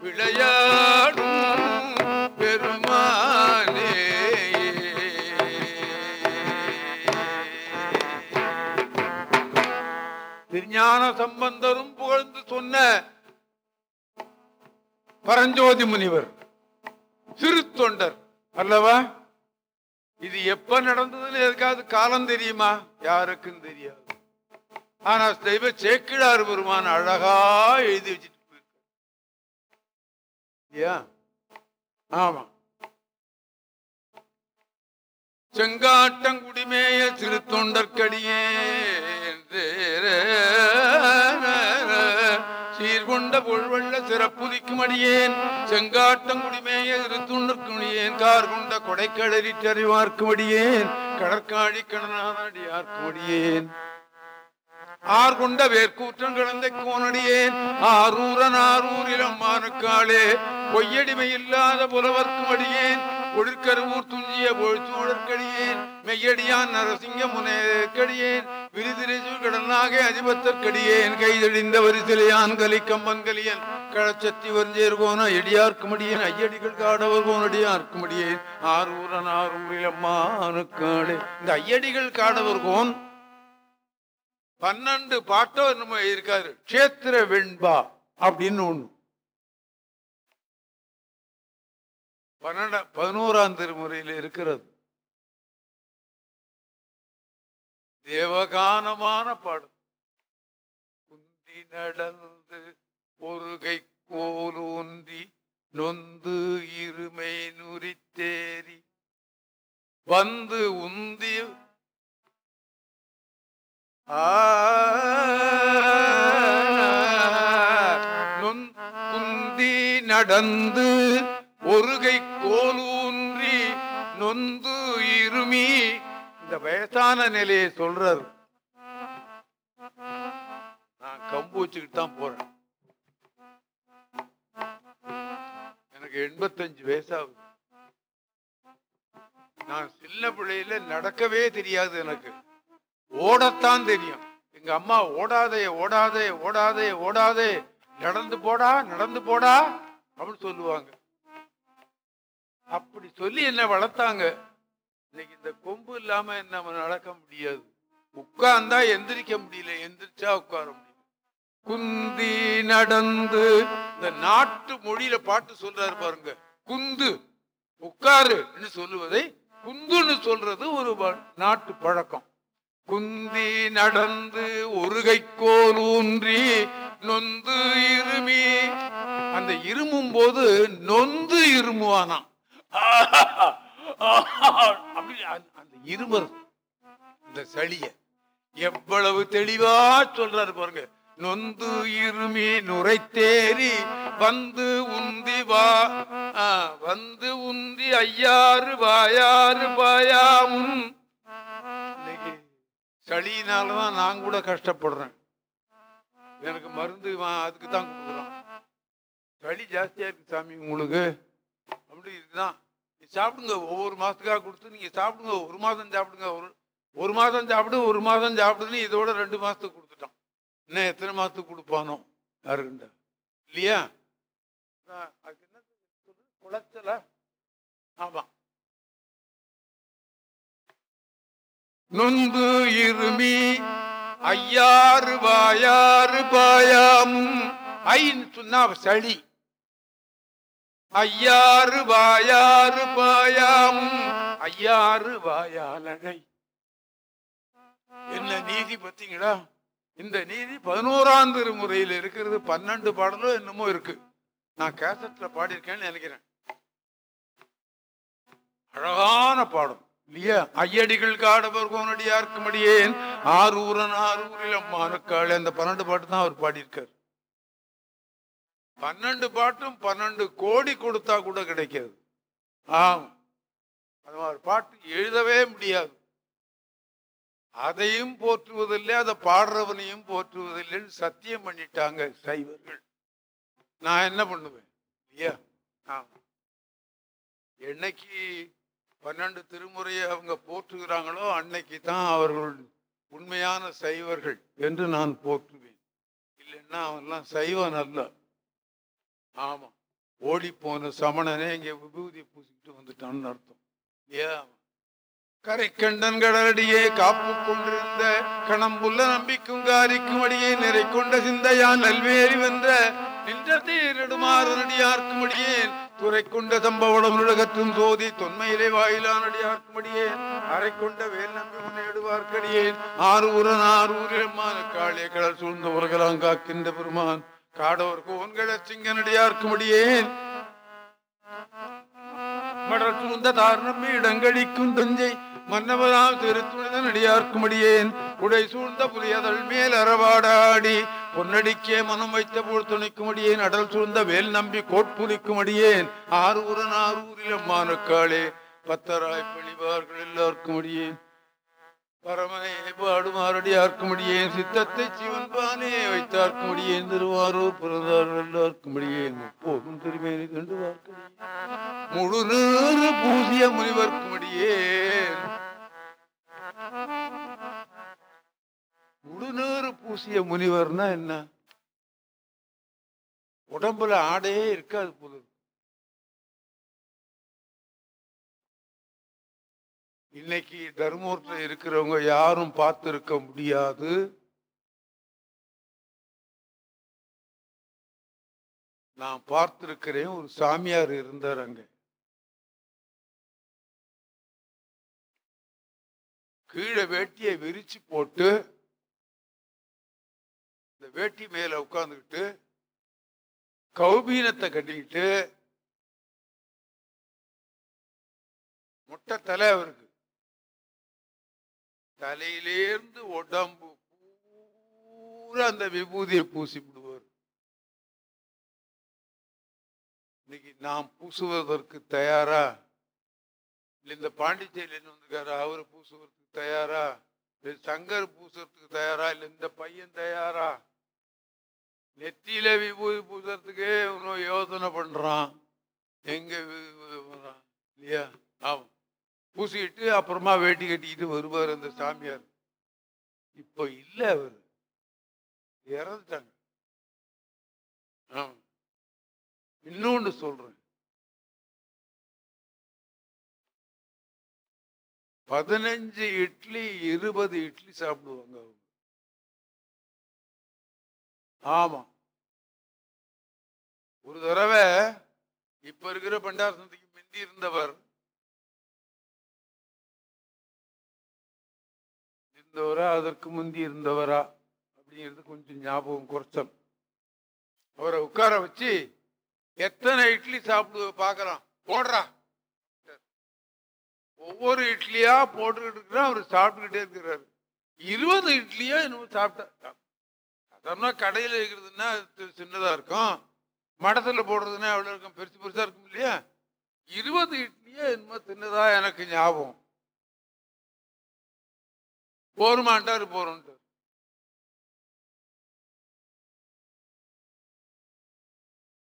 விளையாடும் திருஞான சம்பந்தரும் புகழ்ந்து சொன்ன பரஞ்சோதி முனிவர் சிறு தொண்டர் அல்லவா? இது எப்ப நடந்ததுன்னு எதுக்காவது காலம் தெரியுமா? யாருக்கும் தெரியாது. ஆனா தெய்வ சேக்கிழார் பெருமான் அழகா எழுதி வச்சுட்டு போயிருக்க இல்லையா? ஆமா. செங்காட்டங்குடிமேய திரு தொண்டற்கடியே சீர்கொண்ட புழ்வெள்ள சிறப்புதிக்கும் அடியேன். செங்காட்டங்குடிமேய திரு தொண்டற்குடியேன் கார் கொண்ட கொடைக்கடலிட்டறிவார்க்கும் அடியேன். கடற்காடி கடனாடியார்க்கும் அடியேன். ஆர் கொண்ட வேர்க்கூற்றம் கிடந்த கோனடியேன் ஆரூரன் ஆரூரில் அம்மானுக்காளே பொய்யடிமை இல்லாத புலவர்க்கும் அடியேன். ஒளிர்கருவூர் துஞ்சிய பொழுத்தோழற்கடியேன் மெய்யடியான் நரசிங்க முனேற்கடியேன். விருதிரிசு கடனாக அதிபத்தற்கடியேன். கைதழிந்த வரிசிலையான் கலி கம்பன் கலியன் களச்சத்தி வஞ்சேர்கோன எடியார்க்கும் அடியேன் ஐயடிகள் காடவர் கோனடியார்க்கும் அடியேன் ஆரூரன் ஆரூரில் இந்த ஐயடிகள் காடவர் கோன் பன்னெண்டு பாட்டோ என்னமோ இருக்காரு கஷேத்திர வெண்பா அப்படின்னு ஒண்ணு. பன்னெண்ட பதினோராம் திருமுறையில் இருக்கிறது. தேவகானமான பாடல். குந்தி நடந்து ஒரு கை கோலூன்றி நொந்து இருமை நுரித்தேறி வந்து உந்தி ஆந்தி நடந்து ஒருகை கோலூன்றி நொந்து இருமி. இந்த வயசான நிலையை சொல்றாரு. நான் கம்பு வச்சுக்கிட்டு தான் போறேன். எனக்கு எண்பத்தஞ்சு வயசாகுது. நான் சின்ன பிள்ளையில நடக்கவே தெரியாது எனக்கு. ஓடத்தான் தெரியும். எங்க அம்மா ஓடாதே ஓடாதே ஓடாதே ஓடாதே நடந்து போடா நடந்து போடா அப்படின்னு சொல்லுவாங்க. அப்படி சொல்லி என்ன வளர்த்தாங்க. இன்னைக்கு இந்த கொம்பு இல்லாம நம்ம நடக்க முடியாது. உட்கார்ந்தா எந்திரிக்க முடியல எந்திரிச்சா உட்கார முடியல. குந்தி நடந்து இந்த நாட்டு மொழியில பாட்டு சொல்றாரு பாருங்க. குந்து. உட்காரு சொல்லுவதை குந்துன்னு சொல்றது ஒரு வ- நாட்டு பழக்கம். குந்தி நடந்து ஒரு கைக்கோல் ஊன்றி நொந்து இருமி. அந்த இருமும் போது நொந்து இருமுவானாம். அப்படி அந்த- அந்த இந்த சளிய எவ்வளவு தெளிவா சொல்றாரு பாருங்க. நொந்து இருமி நுரைத்தேறி வந்து உந்தி வா ஆ, வந்து உந்தி ஐயாறு வாயாறு பாயாமுன் இன்னைக்கு சளியினாலதான் நான் கூட கஷ்டப்படுறேன். எனக்கு மருந்து வா- அதுக்கு தான் கொடுக்குறோம். சளி ஜாஸ்தியா இருக்கு சாமி உங்களுக்கு? அப்படி இதுதான் நீ சாப்பிடுங்க ஒவ்வொரு மாசத்துக்காக கொடுத்து நீங்க சாப்பிடுங்க ஒரு மாதம் சாப்பிடுங்க ஒரு ஒரு மாதம் சாப்பிடு ஒரு மாதம் சாப்பிடுன்னு இதோட ரெண்டு மாசத்துக்கு கொடுத்துட்டான். இன்னும் எத்தனை மாசத்துக்கு கொடுப்பானோ? யாருக்குண்டா இல்லையா? அதான் அதுக்கு என்ன குளச்சலா ஆமா. நொந்து இருமி ஐயாறு வாயாறு பாயாமும் ஐன்னு சொன்னா சளி. ஐயாறு வாயாறு பாயாமும் ஐயாறு வாயாலழை என்ன நீதி பத்தீங்களா? இந்த நீதி பதினோராம் திருமுறையில் இருக்கிறது பன்னெண்டு பாடலும் என்னமோ இருக்கு. நான் கேசட்ல பாடியிருக்கேன்னு நினைக்கிறேன். அழகான பாடம் இல்லையா? ஐயடிகள் காடவர் கோனடியார்க்கும் அடியேன் ஆறு அம்மா அம்மானுக்காள் அந்த பன்னெண்டு பாட்டு தான் அவர் பாடியிருக்கார். பன்னெண்டு பாட்டும் பன்னெண்டு கோடி கொடுத்தா கூட கிடைக்காது. ஆம். அது மாதிரி பாட்டு எழுதவே முடியாது. அதையும் போற்றுவதில்லை அதை பாடுறவனையும் போற்றுவதில்லைன்னு சத்தியம் பண்ணிட்டாங்க சைவர்கள். நான் என்ன பண்ணுவேன்? இல்லையா ஆம். என்னைக்கு பன்னெண்டு திருமுறையை அவங்க போற்றுகிறாங்களோ அன்னைக்கு தான் அவர்கள் உண்மையான சைவர்கள் என்று நான் போற்றுவேன். இல்லைன்னா அவன்லாம் சைவன் அல்ல. ஆமா. ஓடி போன சமணனே இங்க விபூதி பூசிக்கிட்டு வந்துட்டான்னு அர்த்தம். ஏன் கரைக்கண்டன் கடலடியே காப்பு கொண்டிருந்த கணம்புள்ள நம்பிக்கும் காரிக்கும் அடியே நிறை கொண்ட சிந்தையான் நல்வேறி வென்ற நின்றதேரடுமாறு நடியார்க்கும் அடியேன். துறை கொண்ட சம்பவம் உலகற்றும் சோதி தொன்மையிலே வாயிலான் அடியார்க்கும் அடியேன். அரை கொண்ட வேல் நம்பி முன்னேடுவார்க்கடியேன் ஆரூரன் ஆரூரமான காளிய கடல் சூழ்ந்த உலகலாம் காக்கின்ற பெருமான். காடோர் கோன்கள சிங்கனடியார்க்கும் அடியேன் மடர் சூழ்ந்த தாரணம் இடங்களிக்கும் தஞ்சை மன்னவராம் திருத்துணிதன் அடியார்க்கும் அடியேன் உடை சூழ்ந்த புலியதழ் மேல் அறவாடாடி பொன்னடிக்கே மனம் வைத்த போல் துணிக்கும் அடியேன் அடல் சூழ்ந்த வேல் நம்பி கோட்புலிக்கும் அடியேன் ஆரூரன் ஆரூரில் அம்மானுக்காளே பத்தராய் பணிவார்கள் எல்லாருக்கும் அடியேன் பரமனே பாடுமாறடியார்க்கும் அடியேன் சித்தத்தை சிவன்பானே பானே அடியேன் திருவாரூர் பிறந்தார் எல்லாருக்கும் போகும் முப்போதும் திருமேனி கண்டு முழு நீறு பூசிய முனிவர்க்கும் முழு முழுநீறு பூசிய முனிவர்னா என்ன? உடம்புல ஆடையே இருக்காது போல இன்னைக்கு தர்மபுரத்தில் இருக்கிறவங்க யாரும் பார்த்துருக்க முடியாது. நான் பார்த்திருக்கிறேன் ஒரு சாமியார் இருந்தார் அங்க. கீழே வேட்டியை விரிச்சு போட்டு இந்த வேட்டி மேல உட்காந்துக்கிட்டு கௌபீனத்தை கட்டிக்கிட்டு முட்டை தலை அவருக்கு. தலையிலேருந்து உடம்பு பூரா அந்த விபூதியை பூசி விடுவார். இன்னைக்கு நாம் பூசுவதற்கு தயாரா? இல்லை இந்த பாண்டிச்சேரியில வந்திருக்காரு? அவர் பூசுவதற்கு தயாரா? சங்கர் பூசுறதுக்கு தயாரா? இல்லை இந்த பையன் தயாரா? நெத்தியில விபூதி பூசுறதுக்கே இவனும் யோசனை பண்றான். எங்க இல்லையா? ஆமாம். பூசிட்டு அப்புறமா வேட்டி கட்டிக்கிட்டு வருவார் அந்த சாமியார். இப்போ இல்ல அவர். இறந்துட்டாங்க. இன்னொன்று இன்னொன்னு சொல்றேன். பதினஞ்சு இட்லி இருபது இட்லி சாப்பிடுவாங்க அவங்க. ஆமா. ஒரு தடவை இப்ப இருக்கிற பண்டார சந்தைக்கு மிந்தி இருந்தவர் இருந்தவரா அதற்கு முந்தி இருந்தவரா அப்படிங்கிறது கொஞ்சம் ஞாபகம் குறைச்சம் அவரை உட்கார வச்சு எத்தனை இட்லி சாப்பிடுவ பார்க்கலாம் போடுறா. ஒவ்வொரு இட்லியா போட்டுக்கிட்டு இருக்கிறா அவர் சாப்பிட்டுக்கிட்டே இருக்கிறாரு. இருபது இட்லியா இன்னும் சாப்பிட்டா. சாதாரண கடையில் இருக்கிறதுன்னா சின்னதாக இருக்கும். மடத்தில் போடுறதுன்னா எவ்வளோ இருக்கும்? பெருசு பெருசாக இருக்கும் இல்லையா? இருபது இட்லியா என்னமோ சின்னதாக எனக்கு ஞாபகம். போருமாண்டாரு போறோன்ட்டு.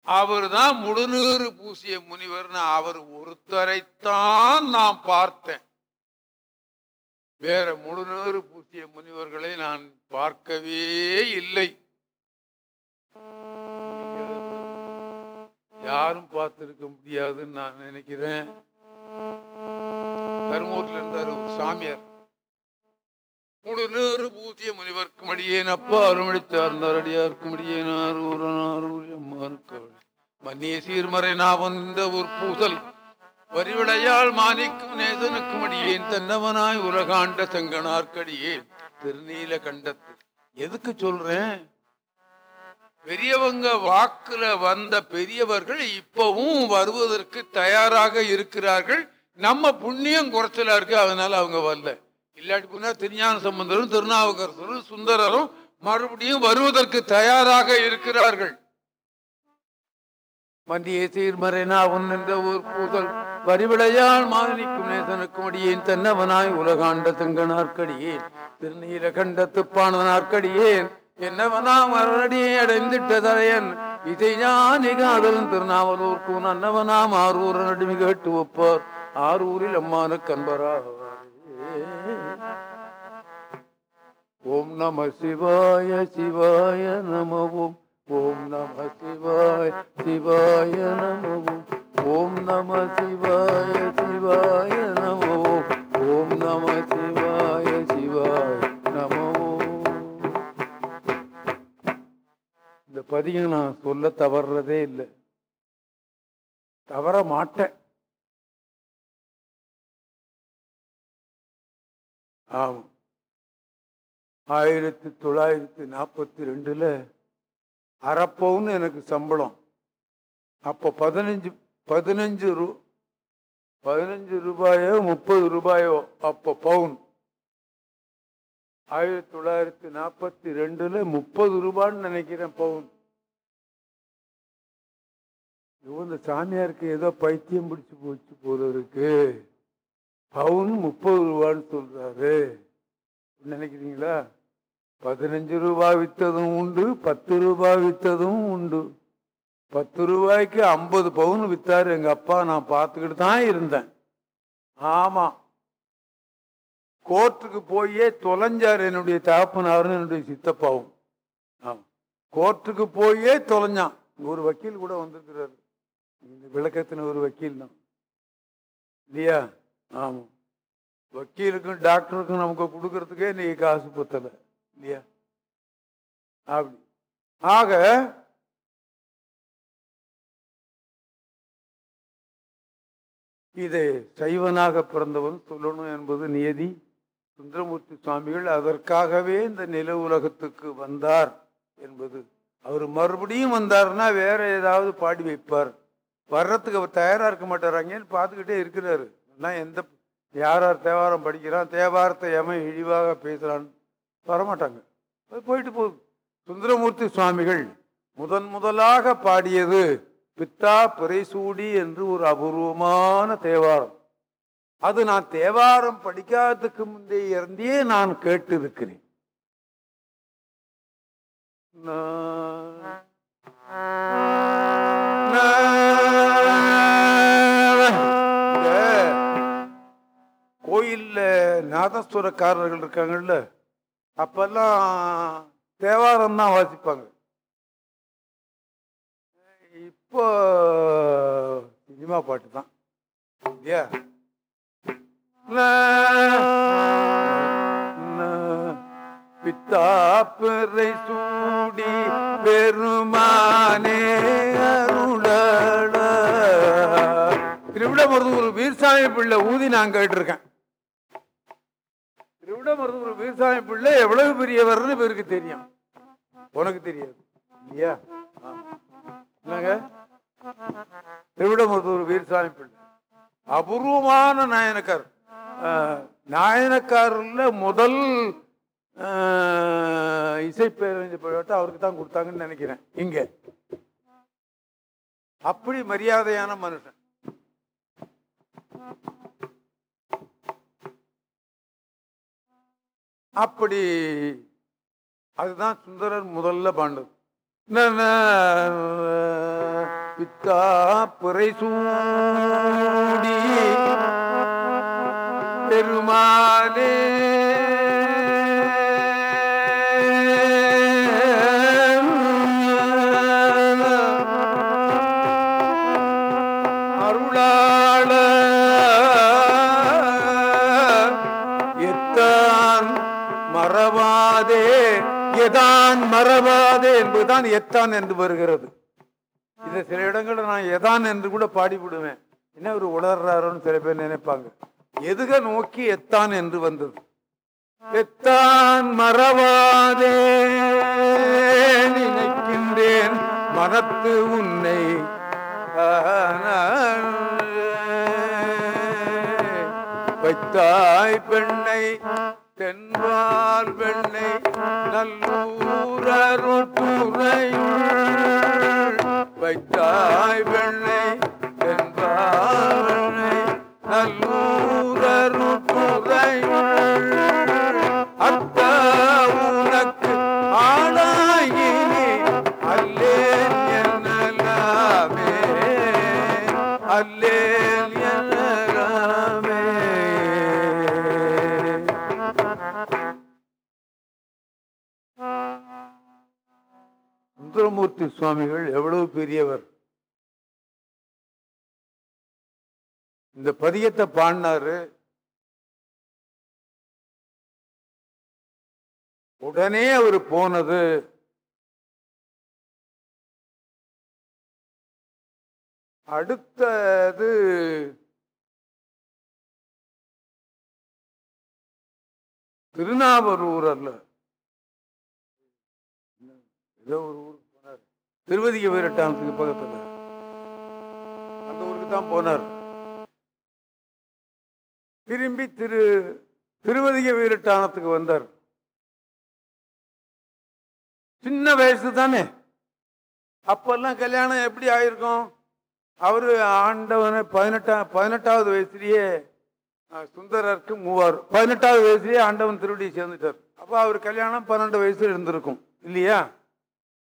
அவர் தான் முழுநீறு பூசிய முனிவர்னு அவர் ஒருத்தரைத்தான் நான் பார்த்தேன். வேற முழுநீறு பூசிய முனிவர்களை நான் பார்க்கவே இல்லை. யாரும் பார்த்திருக்க முடியாதுன்னு நான் நினைக்கிறேன். தருமூர்ல இருந்தார் ஒரு சாமியார். முழுநேறு பூஜ்ய முனிவர்க்கும் அடியேன் அப்பா அருமடித்தார் அடியார்க்கும் அடியேன் ஆரூரன் அம்மாருக்கு மன்னிய சீர்மறை நாவன் இந்த ஒரு பூசல். வரிவிடையாள் மாணிக்கும் நேசனுக்கும் அடியேன் தன்னவனாய் உலகாண்ட செங்கனார்க்கடியேன் திருநீல கண்டத்து. எதுக்கு சொல்றேன்? பெரியவங்க வாக்குல வந்த பெரியவர்கள் இப்பவும் வருவதற்கு தயாராக இருக்கிறார்கள். நம்ம புண்ணியம் குறைச்சலா இருக்கு அதனால அவங்க வரல. இல்லாட்டி போனா திருஞான சம்பந்தரும் திருநாவுக்கரசரும் சுந்தரரும் மறுபடியும் வருவதற்கு தயாராக இருக்கிறார்கள். மந்திய சீர்மறைனா உன்னென்ற ஊர் பூதல் வரிவிளையால் மாதனிக்கும் நேசனுக்கும் அடியேன் தன்னவனாய் உலகாண்ட செங்கனார்க்கடியேன் திருநீல கண்டத்து பாணனார்க்கடியேன் என்னவனாம் அரடியை அடைந்துட்டதையன் இதை ஞானி காதலன் திருநாவலூர்க்கு அன்னவனாம் ஆரூரன் அடிமை கேட்டு ஒப்பார் ஆரூரில் அம்மான கண்பராக ஓம் நம சிவாய சிவாய நமவும். ஓம் நம சிவாய சிவாய நம ஓம் நம சிவாய சிவாய நமவும். ஓம் நம சிவாய சிவாய நமவும். இந்த பதியம் நான் சொல்ல தவறுறதே இல்லை. தவற மாட்டேன். ஆமாம் ஆயிரத்தி தொள்ளாயிரத்தி நாற்பத்தி ரெண்டில் அரைப்பவுன்னு எனக்கு சம்பளம். அப்போ பதினஞ்சு பதினஞ்சு ரூ பதினஞ்சு ரூபாயோ முப்பது ரூபாயோ அப்போ பவுன். ஆயிரத்தி தொள்ளாயிரத்தி நாற்பத்தி ரெண்டில் முப்பது ரூபான்னு நினைக்கிறேன் பவுன். இவங்க சாமியாருக்கு ஏதோ பைத்தியம் பிடிச்சி போச்சு போகிறதுக்கு பவுன் முப்பது ரூபான்னு சொல்றாரு. நினைக்கிறீங்களா? பதினஞ்சு ரூபாய் வித்ததும் உண்டு பத்து ரூபாய் வித்ததும் உண்டு. பத்து ரூபாய்க்கு ஐம்பது பவுன் வித்தாரு. எங்க அப்பா நான் பார்த்துக்கிட்டு தான் இருந்தேன். ஆமா. கோர்ட்டுக்கு போயே தொலைஞ்சார் என்னுடைய தகப்பனாரும் என்னுடைய சித்தப்பாவும். ஆமா. கோர்ட்டுக்கு போயே தொலைஞ்சான். ஒரு வக்கீல் கூட வந்திருக்கிறாரு. இந்த விளக்கத்தின ஒரு வக்கீல் தான். இல்லையா? ஆமாம் வக்கீலுக்கும் டாக்டருக்கும் நமக்கு கொடுக்கறதுக்கே நீ காசு பத்தலை இல்லையா? அப்படி. ஆக இதை சைவனாக பிறந்தவன் சொல்லணும் என்பது நியதி. சுந்தரமூர்த்தி சுவாமிகள் அதற்காகவே இந்த நில உலகத்துக்கு வந்தார் என்பது. அவர் மறுபடியும் வந்தார்னா வேற ஏதாவது பாடி வைப்பார். வர்றதுக்கு அவர் தயாராக இருக்க மாட்டாராங்கன்னு பார்த்துக்கிட்டே இருக்கிறாரு. எல்லாம் எந்த யார் யார் தேவாரம் படிக்கிறான் தேவாரத்தை எமை இழிவாக பேசுகிறான்னு வரமாட்டாங்க. அது போயிட்டு போகுது சுந்தரமூர்த்தி சுவாமிகள் முதன் முதலாக பாடியது பித்தா பிறைசூடி என்று ஒரு அபூர்வமான தேவாரம். அது நான் தேவாரம் படிக்காததுக்கு முந்தைய இருந்தே நான் கேட்டு இருக்கிறேன் நாதஸ்வரக்காரர்கள் இருக்காங்கல்ல அப்பெல்லாம் தேவாரம் தான் வாசிப்பாங்க. இப்போ சினிமா பாட்டு தான் இல்லையா பித்தா சூடி பெருமானே அருளல ஒரு வீர்சாமி பிள்ளை ஊதி நான் கேட்டிருக்கேன். திருவிடமருதூர் விவசாயம் பிள்ளை எவ்வளவு பெரியவர்னு பேருக்கு தெரியும். உனக்கு தெரியாது. இல்லையா? என்னங்க? திருவிடமருதூர் வீர்சாமி பிள்ளை. அபூர்வமான நாயனக்கார். நாயனக்காரில் முதல் இசைப்பேரஞ்சு பாட்டு அவருக்கு தான் கொடுத்தாங்கன்னு நினைக்கிறேன். இங்க. அப்படி மரியாதையான மனுஷன். அப்படி. அதுதான் சுந்தரர் முதல்ல பாண்டது பித்தா புரை சூடி. பெருமானே எதான் மறவாது என்பதுதான் எத்தான் என்று வருகிறது. இதை சில இடங்களில் நான் எதான் என்று கூட பாடிவிடுவேன். என்ன ஒரு உளர்றாருன்னு சில பேர் நினைப்பாங்க. எதுக நோக்கி எத்தான் என்று வந்தது? எத்தான் மறவாதே நினைக்கின்றேன். மனத்து உன்னை வைத்தாய் பெண்ணை தென்றார் வெள்ளை நல்லூரருள் துறையுள் வைத்தாய் பெண்ணை தென்பால் நல்லூர் தட்சிணாமூர்த்தி சுவாமிகள் எவ்வளவு பெரியவர். இந்த பதியத்தை பாடினாரு. உடனே அவர் போனது. அடுத்தது திருநாவரூர் அல்ல ஏதோ ஒரு ஊர். திருவதிக வீரட்டானத்துக்கு பக்கத்தில் அந்த ஊருக்கு தான் போனார். திரும்பி திரு திருவதிக வீரட்டானத்துக்கு வந்தார். சின்ன வயசு தானே. அப்பெல்லாம் கல்யாணம் எப்படி ஆயிருக்கும்? அவரு ஆண்டவனை பதினெட்டா பதினெட்டாவது வயசுலயே சுந்தரருக்கு மூவார் பதினெட்டாவது வயசுலயே ஆண்டவன் திருவடியை சேர்ந்துட்டார். அப்போ அவர் கல்யாணம் பன்னெண்டு வயசுல இருந்திருக்கும். இல்லையா?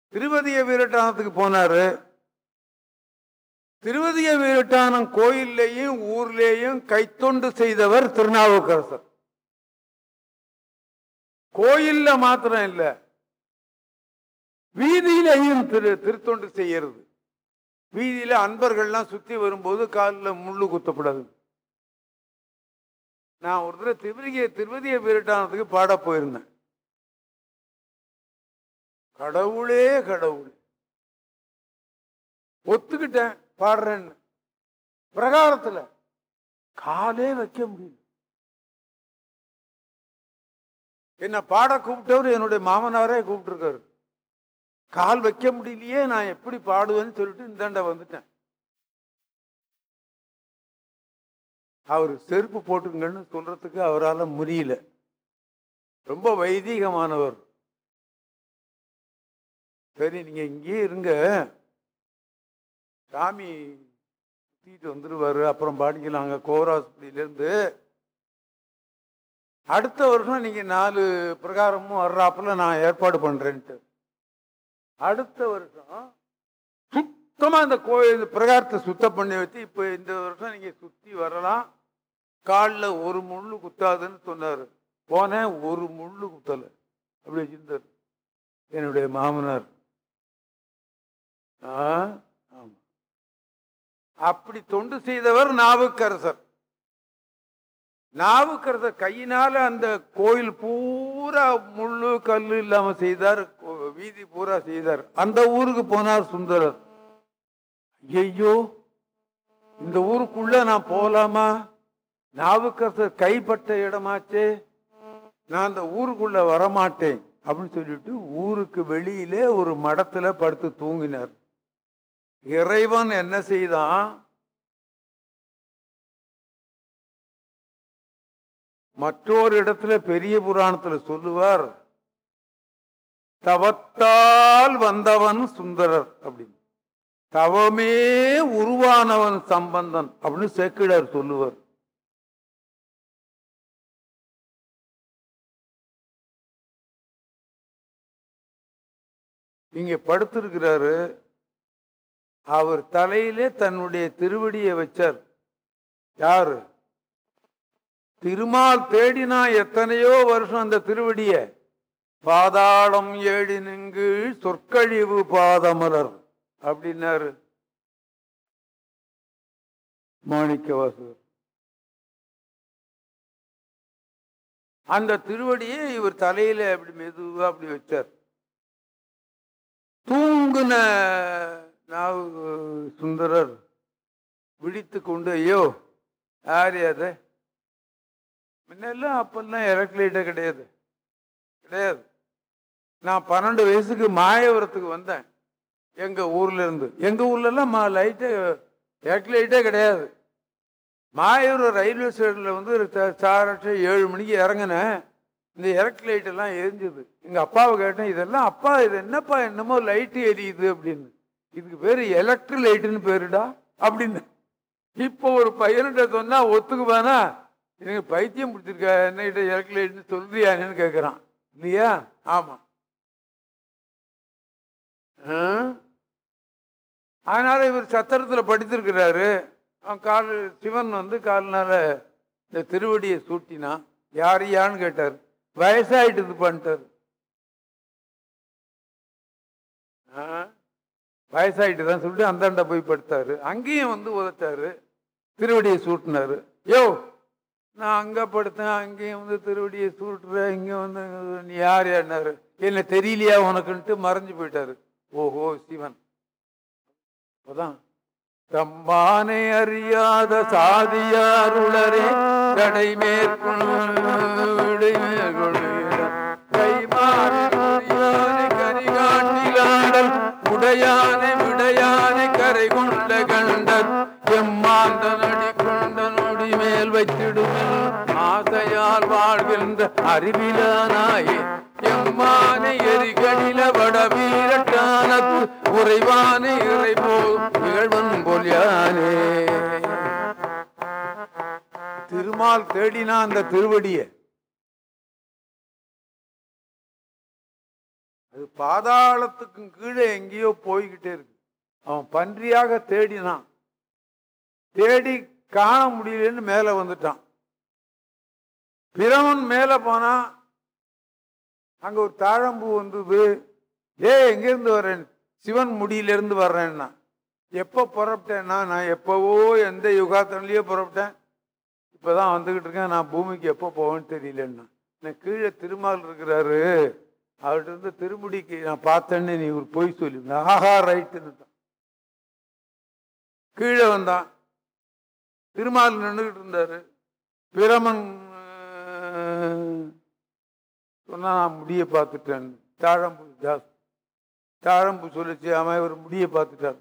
திருவதிய வீரட்டானத்துக்கு போனாரு. திருவதிய வீரட்டானம் கோயில்லையும் ஊர்லேயும் கைத்தொண்டு செய்தவர் திருநாவுக்கரசர். கோயில்ல மாத்திரம் இல்ல வீதியிலையும் திரு திருத்தொண்டு செய்யறது. வீதியில அன்பர்கள்லாம் சுத்தி வரும்போது காலில் முள்ளு குத்தப்படாது. நான் ஒரு தடவை திருவதிய திருவதிய வீரட்டானத்துக்கு பாட போயிருந்தேன். கடவுளே கடவுள். ஒத்துக்கிட்டேன் பாடுறேன்னு. பிரகாரத்தில் காலே வைக்க முடியல. என்ன பாட கூப்பிட்டவர் என்னுடைய மாமனாரே கூப்பிட்டுருக்காரு. கால் வைக்க முடியலையே நான் எப்படி பாடுவேன்னு சொல்லிட்டு இந்தாண்ட வந்துட்டேன். அவர் செருப்பு போட்டுங்கன்னு சொல்றதுக்கு அவரால் முடியல. ரொம்ப வைதீகமானவர். சரி நீங்கள் இங்கேயே இருங்க. சாமி சுற்றிட்டு வந்துடுவார் அப்புறம் பாடிக்கலாங்க கோராஸ்பதியிலேருந்து அடுத்த வருஷம் நீங்கள் நாலு பிரகாரமும் வர்றாப்புல நான் ஏற்பாடு பண்ணுறேன்ட்டு அடுத்த வருஷம் சுத்தமாக இந்த கோயில் இந்த பிரகாரத்தை சுத்தம் பண்ணி வச்சு இப்போ இந்த வருஷம் நீங்கள் சுற்றி வரலாம். காலில் ஒரு முள்ளு குத்தாதுன்னு சொன்னார். போனேன் ஒரு முள்ளு குத்தலை. அப்படி வச்சிருந்தார். என்னுடைய மாமனார். அப்படி தொண்டு செய்தவர் நாவுக்கரசர். நாவுக்கரசர் கையினால அந்த கோயில் பூரா முள்ளு கல்லு இல்லாம செய்தார். கோ- வீதி பூரா செய்தார். அந்த ஊருக்கு போனார் சுந்தரர். ஐயோ இந்த ஊருக்குள்ள நான் போலாமா? நாவுக்கரசர் கைப்பட்ட இடமாச்சே. நான் அந்த ஊருக்குள்ள வரமாட்டேன். அப்படின்னு சொல்லிட்டு ஊருக்கு வெளியிலே ஒரு மடத்துல படுத்து தூங்கினார். இறைவன் என்ன செய்தான்? மற்றொரு இடத்துல பெரிய புராணத்துல சொல்லுவார் தவத்தால் வந்தவன் சுந்தரர் அப்படின்னு. தவமே உருவானவன் சம்பந்தன் அப்படின்னு சேக்கிழார் சொல்லுவார். இங்க படுத்திருக்கிறாரு அவர் தலையிலே தன்னுடைய திருவடியை வச்சார். யாரு? திருமால் தேடினா எத்தனையோ வருஷம் அந்த திருவடிய. பாதாளம் ஏழினுங்கு சொற்கழிவு பாதமலர் அப்படின்னாரு. மாணிக்க வாசகர். அந்த திருவடியை இவர் தலையில அப்படி மெதுவா அப்படி வச்சார். தூங்குன நாவு சுந்தரர் விழித்து கொண்டு ஐயோ யாரு அது முன்னெல்லாம் அப்பெல்லாம் எலக்ட்ரிட்டே கிடையாது கிடையாது நான் பன்னெண்டு வயசுக்கு மாயவரத்துக்கு வந்தேன் எங்கள் ஊர்லேருந்து எங்கள் ஊர்லெல்லாம் மா லைட்டே எலக்ட்ரிட்டே கிடையாது மாயூர் ரயில்வே ஸ்டேஷனில் வந்து ச- சாரட்டு ஏழு மணிக்கு இறங்கினேன் இந்த எலக்ட்ரிக் லைட்டெல்லாம் எரிஞ்சுது எங்கள் அப்பாவை கேட்டேன் இதெல்லாம் அப்பா இது என்னப்பா என்னமோ லைட்டு எரியுது அப்படின்னு இதுக்கு பேர் எலக்ட்ரிலைட்டுன்னு பேருடா அப்படின்னு. இப்போ ஒரு பையன்கிட்ட சொன்னா ஒத்துக்குவானா? எனக்கு பைத்தியம் பிடிச்சிருக்க என்னகிட்ட எலக்ட்ரி லைட்னு சொல்றியான்னு கேட்குறான் இல்லையா? ஆமா. ஆ? அதனால இவர் சத்திரத்தில் படித்திருக்கிறாரு. அவன் கால் சிவன் வந்து காலனால இந்த திருவடியை சூட்டினான். யார் யான்னு கேட்டார். இது பண்ணிட்டார். வயசாயிட்டு தான் சொல்லிட்டு அந்தாண்ட போய் படுத்தாரு. அங்கேயும் வந்து உதைச்சாரு. திருவடியை சூட்டினாரு. யோ நான் அங்க படுத்தேன் அங்கேயும் வந்து திருவடியை சூட்டுறேன் இங்க வந்து நீ யார் யாருனாரு? என்ன தெரியலையா உனக்குன்ட்டு மறைஞ்சு போயிட்டாரு. ஓஹோ சிவன். அப்பதான் தம்மானை அறியாத சாதியாருளரே கடை மேற்கொண்டு கைமாறு வாழ்கின்ற அறிவிலானாயே. எம்மானை எரிகடில வட வீரட்டானத்து உறைவான இறை போதும் நிகழ்வன் போல் யானே திருமால் தேடினா அந்த திருவடிய. அது பாதாளத்துக்கும் கீழே எங்கேயோ போய்கிட்டே இருக்கு. அவன் பன்றியாக தேடினான். தேடி காண முடியலன்னு மேல வந்துட்டான். பிரமன் மேல போனா அங்க ஒரு தாழம்பூ வந்தது. ஏ எங்கிருந்து வரேன்? சிவன் முடியிலிருந்து வர்றேன்னா. எப்ப புறப்பட்டேன்னா நான் எப்பவோ எந்த யுகாத்தன்லயோ புறப்பட்டேன். இப்பதான் வந்துகிட்டு இருக்கேன். நான் பூமிக்கு எப்போ போவேன்னு தெரியலன்னா. நான் கீழே திருமால் இருக்கிறாரு. அவர்கிட்ட இருந்து திருமுடிக்கு நான் பார்த்தேன்னு நீ ஒரு பொய் சொல்லி ஆஹா ரைட்டுன்னு தான். கீழே வந்தான். திருமால் நின்றுகிட்டு இருந்தாரு. பிரமன் சொன்னா நான் முடிய பார்த்துட்டேன். தாழம்பு ஜாஸ்தி. தாழம்பு சொல்லிச்சு அவன் ஒரு முடிய பார்த்துட்டார்.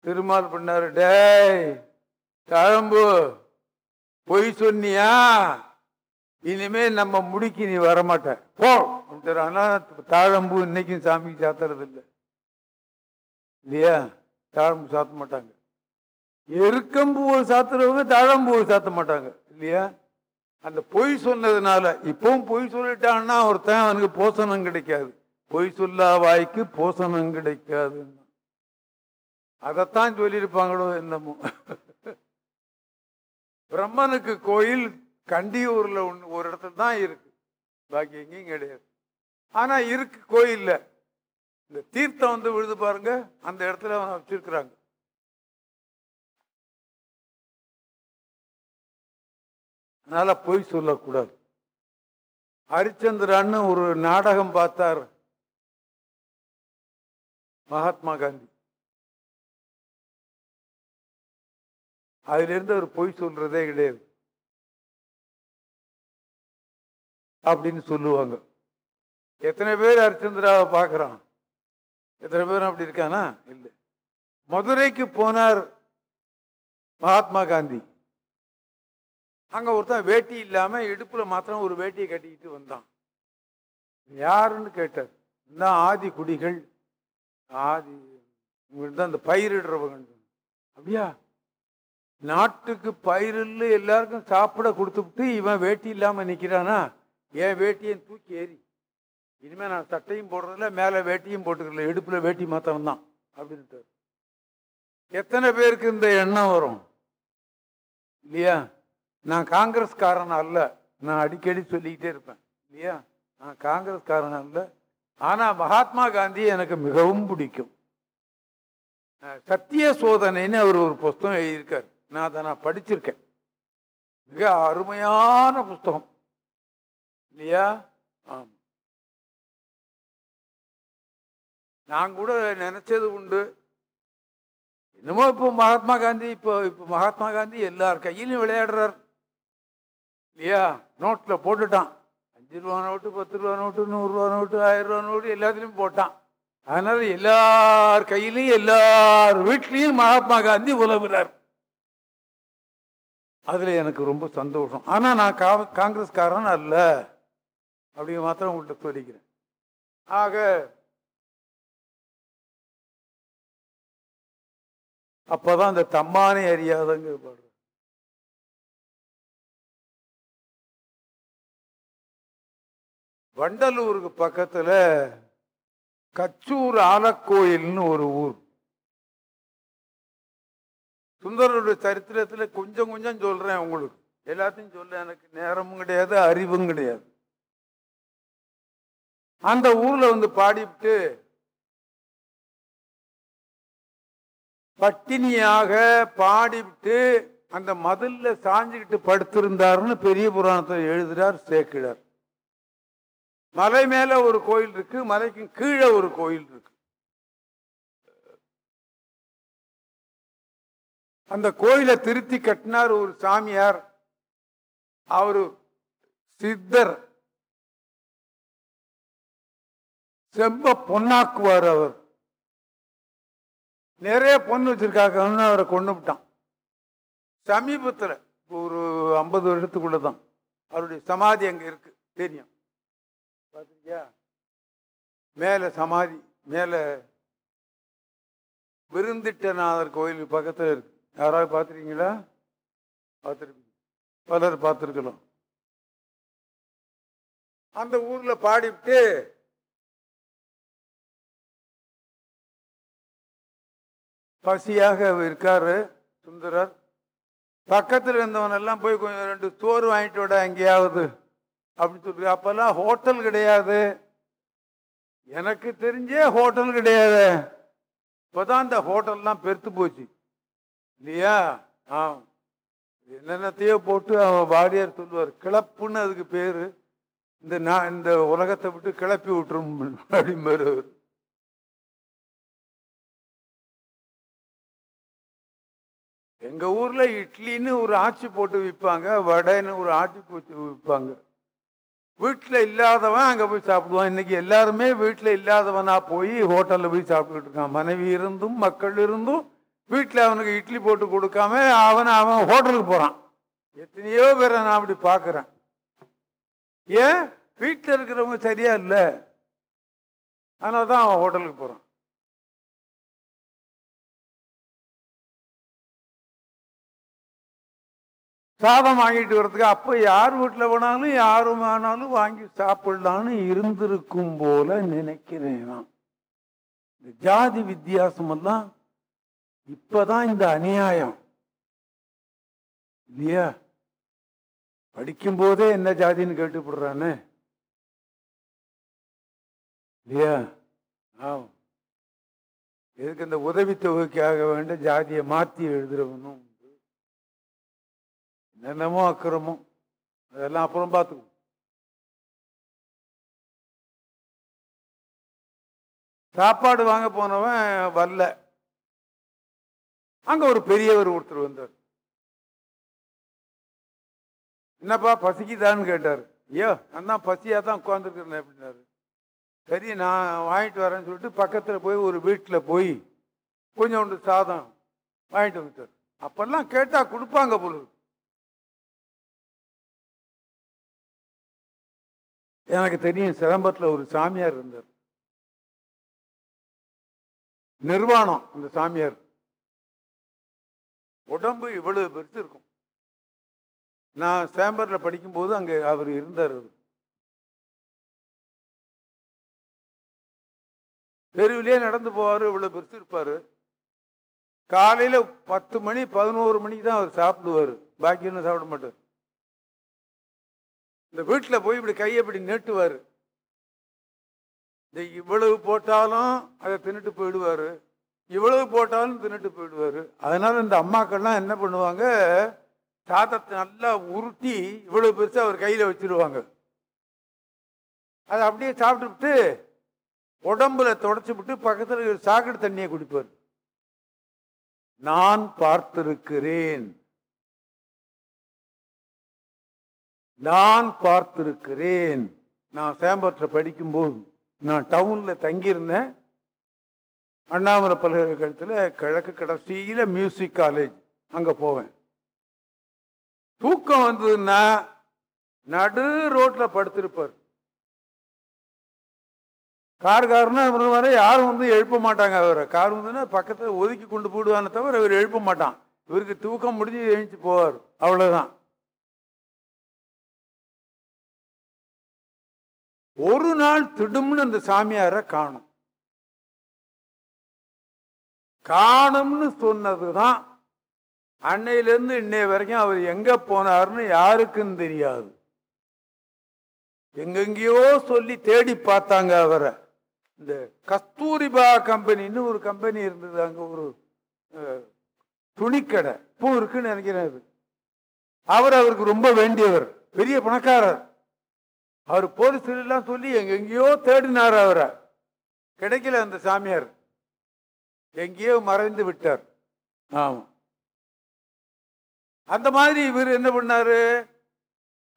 திருமால் பண்ணாரு டேய் தாழம்பு பொய் சொன்னியா? இனிமே நம்ம முடிக்கு நீ வரமாட்ட. போ. அப்படின்ட்டாரு. தாழம்பு இன்னைக்கும் சாமிக்கு சாத்துறது இல்லை இல்லையா? தாழம்பு சாத்த மாட்டாங்க. எருக்கம்பூவை சாத்துறவங்க தாழம்பூவை சாத்த மாட்டாங்க இல்லையா? அந்த பொய் சொன்னதுனால இப்பவும் பொய் சொல்லிட்டான்னா ஒருத்தன் அவனுக்கு போசனம் கிடைக்காது. பொய் சொல்லா வாய்க்கு போசனம் கிடைக்காது. அதைத்தான் சொல்லியிருப்பாங்களோ என்னமோ. பிரம்மனுக்கு கோயில் கண்டியூர்ல ஒன்று ஒரு இடத்துல தான் இருக்கு. பாக்கி எங்கேயும் கிடையாது. ஆனா இருக்கு கோயில்ல. இந்த தீர்த்தம் வந்து விழுது பாருங்க அந்த இடத்துல அவனை வச்சிருக்கிறாங்க. அதனால பொய் சொல்லக்கூடாது. ஹரிச்சந்திரான்னு ஒரு நாடகம் பார்த்தார். மகாத்மா காந்தி. அதுல இருந்து அவர் பொய் சொல்றதே கிடையாது. அப்படின்னு சொல்லுவாங்க. எத்தனை பேர் ஹரிச்சந்திராவை பார்க்கறான்? எத்தனை பேரும் அப்படி இருக்கானா? இல்லை. மதுரைக்கு போனார் மகாத்மா காந்தி. அங்கே ஒருத்தன் வேட்டி இல்லாமல் இடுப்பில் மாத்திரம் ஒரு வேட்டியை கட்டிக்கிட்டு வந்தான். யாருன்னு கேட்டார். இந்த ஆதி குடிகள்? ஆதி உங்கள்கிட்ட தான் இந்த பயிரிடுறவங்க அப்படியா? நாட்டுக்கு பயிரில் எல்லாருக்கும் சாப்பிட கொடுத்துவிட்டு இவன் வேட்டி இல்லாமல் நிற்கிறானா என் வேட்டியை தூக்கி ஏறி. இனிமே நான் சட்டையும் போடுறதில்ல மேலே வேட்டியும் போட்டுக்கல இடுப்பில் வேட்டி மாத்திரம் தான் அப்படின்ட்டு எத்தனை பேருக்கு இந்த எண்ணம் வரும்? இல்லையா? நான் காங்கிரஸ்காரன் அல்ல. நான் அடிக்கடி சொல்லிக்கிட்டே இருப்பேன். இல்லையா? நான் காங்கிரஸ்காரன் அல்ல. ஆனால் மகாத்மா காந்தி எனக்கு மிகவும் பிடிக்கும். சத்திய சோதனைன்னு அவர் ஒரு புஸ்தகம் எழுதியிருக்கார். நான் அதை நான் படிச்சிருக்கேன். மிக அருமையான புஸ்தகம். இல்லையா? ஆமா. நான் கூட நினைச்சது உண்டு. என்னமோ இப்போ மகாத்மா காந்தி இப்போ இப்போ மகாத்மா காந்தி எல்லார் கையிலும் விளையாடுறார். இல்லையா? நோட்டில் போட்டுட்டான். அஞ்சு ரூபா நோட்டு பத்து ரூபா நோட்டு நூறுரூவா நோட்டு ஆயிரம் ரூபா நோட்டு எல்லாத்துலேயும் போட்டான். அதனால் எல்லார் கையிலையும் எல்லார் வீட்லேயும் மகாத்மா காந்தி உலவுறார் அதில் எனக்கு ரொம்ப சந்தோஷம். ஆனால் நான் கா காங்கிரஸ்காரன் அல்ல. அப்படிங்க மாத்திரம் உங்கள்கிட்ட சொல்லிக்கிறேன். ஆக அப்போதான் அந்த தம்மானே அறியாதங்க பாடுற வண்டலூருக்கு பக்கத்தில் கச்சூர் ஆலக்கோயில்னு ஒரு ஊர். சுந்தரருடைய சரித்திரத்தில் கொஞ்சம் கொஞ்சம் சொல்கிறேன் உங்களுக்கு. எல்லாத்தையும் சொல்ல எனக்கு நேரமும் கிடையாது அறிவும் கிடையாது. அந்த ஊரில் வந்து பாடிவிட்டு பட்டினியாக பாடிவிட்டு அந்த மதிலில் சாஞ்சுக்கிட்டு படுத்திருந்தாருன்னு பெரிய புராணத்தை எழுதுறார் சேக்கிழார். மலை மேலே ஒரு கோயில் இருக்கு மலைக்கும் கீழே ஒரு கோயில் இருக்கு. அந்த கோயிலை திருத்தி கட்டினார் ஒரு சாமியார். அவரு சித்தர். செம்ப பொன்னாக்குவார் அவர். நிறைய பொண்ணு வச்சிருக்காங்கன்னு அவரை கொண்டு விட்டான். சமீபத்தில் ஒரு ஐம்பது வருஷத்துக்குள்ளதான். அவருடைய சமாதி அங்கே இருக்கு தெரியும். பார்த்துருக்கியா மேலே சமாதி மேலே விருந்திட்டநாதர் கோயில் பக்கத்தில் இருக்கு. யாராவது பார்த்துருக்கீங்களா? பார்த்துருப்பீங்க. பலர் பார்த்துருக்கலாம் அந்த ஊரில் பாடிவிட்டு பசியாக இருக்காரு சுந்தரர். பக்கத்தில் இருந்தவன் எல்லாம் போய் கொஞ்சம் ரெண்டு சோறு வாங்கிட்டு விட எங்கேயாவது. அப்படின்னு சொல்லி அப்பெல்லாம் ஹோட்டல் கிடையாது. எனக்கு தெரிஞ்சே ஹோட்டல் கிடையாது. இப்போதான் இந்த ஹோட்டல்லாம் பெருத்து போச்சு. இல்லையா? ஆ என்னென்னத்தையோ போட்டு அவன் வாரியார் சொல்லுவார். கிளப்புன்னு அதுக்கு பேர். இந்த நான் இந்த உலகத்தை விட்டு கிளப்பி விட்டுரும் அப்படிம்பாரு அவர். ஊரில் இட்லின்னு ஒரு ஆட்சி போட்டு விற்பாங்க வடைன்னு ஒரு ஆட்சி போட்டு விற்பாங்க வீட்டில் இல்லாதவன் அங்கே போய் சாப்பிடுவான். இன்னைக்கு எல்லாருமே வீட்டில் இல்லாதவனா போய் ஹோட்டலில் போய் சாப்பிட்டுட்டு இருக்கான். மனைவி இருந்தும் மக்கள் இருந்தும் வீட்டில் அவனுக்கு இட்லி போட்டு கொடுக்காம அவன் அவன் ஹோட்டலுக்கு போகிறான் எத்தனையோ பேரை நான் அப்படி பார்க்குறேன். ஏன்? வீட்டில் இருக்கிறவங்க சரியா இல்லை. அதனால தான் அவன் ஹோட்டலுக்கு போகிறான் சாதம் வாங்கிட்டு வர்றதுக்கு அப்போ யார் வீட்டில் போனாலும் யாரும் ஆனாலும் வாங்கி சாப்பிடலான்னு இருந்திருக்கும் போல நினைக்கிறேன் நான். இந்த ஜாதி வித்தியாசம் எல்லாம் இப்பதான் இந்த அநியாயம். இல்லையா? படிக்கும் போதே என்ன ஜாதின்னு கேட்டுப்படுறானே? இல்லையா? எதுக்கு இந்த உதவித்தொகைக்காக வேண்ட ஜாதியை மாற்றி எழுதுறவனும் என்னமோ என்னென்னமோ அக்கிரமம். அதெல்லாம் அப்புறம் பார்த்துக்குவோம். சாப்பாடு வாங்க போனவன் வரல. அங்க ஒரு பெரியவர் ஒருத்தர் வந்தார். என்னப்பா பசிக்குதான்னு கேட்டார். ஐயோ நான் தான் பசியா தான் உட்காந்துருக்கிறேன் அப்படின்னாரு. சரி நான் வாங்கிட்டு வரேன்னு சொல்லிட்டு பக்கத்தில் போய் ஒரு வீட்டில் போய் கொஞ்சோண்டு சாதம் வாங்கிட்டு வந்துட்டார். அப்பெல்லாம் கேட்டால் கொடுப்பாங்க பொழுது எனக்கு தெரியும் சிதம்பரத்தில் ஒரு சாமியார் இருந்தார். நிர்வாணம் அந்த சாமியார். உடம்பு இவ்வளவு பெருசு இருக்கும். நான் சேம்பரில் படிக்கும்போது அங்கே அவர் இருந்தார் தெருவிலே நடந்து போவார் இவ்வளோ பெருசு இருப்பார். காலையில் பத்து மணி பதினோரு மணிக்கு தான் அவர் சாப்பிடுவாரு. பாக்கி ஒன்றும் சாப்பிட மாட்டார். இந்த வீட்டில் போய் இப்படி கையை இப்படி நீட்டுவார். இந்த இவ்வளவு போட்டாலும் அதை தின்னுட்டு போயிடுவார். இவ்வளவு போட்டாலும் தின்னுட்டு போயிடுவார். அதனால் இந்த அம்மாக்கள்லாம் என்ன பண்ணுவாங்க? சாதத்தை நல்லா உருட்டி இவ்வளவு பெருசாக அவர் கையில் வச்சுருவாங்க. அதை அப்படியே சாப்பிட்டுவிட்டு உடம்புல தொடச்சு விட்டு பக்கத்தில் சாக்கடை தண்ணியை குடிப்பார். நான் பார்த்திருக்கிறேன். நான் பார்த்திருக்கிறேன். நான் சேம்பரத்தில் படிக்கும்போது நான் டவுனில் தங்கியிருந்தேன். அண்ணாமலை பல்கலைக்கழகத்தில் கிழக்கு கடைசியில் மியூசிக் காலேஜ் அங்கே போவேன். தூக்கம் வந்ததுன்னா நடு ரோட்டில் படுத்திருப்பார். கார் காருன்னா யாரும் வந்து எழுப்ப மாட்டாங்க அவரை. கார் வந்துன்னா பக்கத்தில் ஒதுக்கி கொண்டு போடுவானே தவிர அவர் எழுப்ப மாட்டான். இவருக்கு தூக்கம் முடிஞ்சு எழுந்து போவார். அவ்வளோதான் ஒரு நாள் திடும்னு அந்த சாமியாரை காணும். காணும்னு சொன்னதுதான் அன்னையிலேருந்து இன்னைய வரைக்கும் அவர் எங்க போனாருன்னு யாருக்கும் தெரியாது. எங்கெங்கேயோ சொல்லி தேடி பார்த்தாங்க அவரை. இந்த கஸ்தூரிபா கம்பெனின்னு ஒரு கம்பெனி இருந்தது அங்க ஒரு துணிக்கடை. பூ இருக்குன்னு நினைக்கிறேன் அது. அவர் அவருக்கு ரொம்ப வேண்டியவர் பெரிய பணக்காரர். அவர் போலீஸ்லாம் சொல்லி எங்கெங்கேயோ தேடினார் அவரை. கிடைக்கல அந்த சாமியார். எங்கேயோ மறைந்து விட்டார். ஆமாம் அந்த மாதிரி இவர் என்ன பண்ணாரு?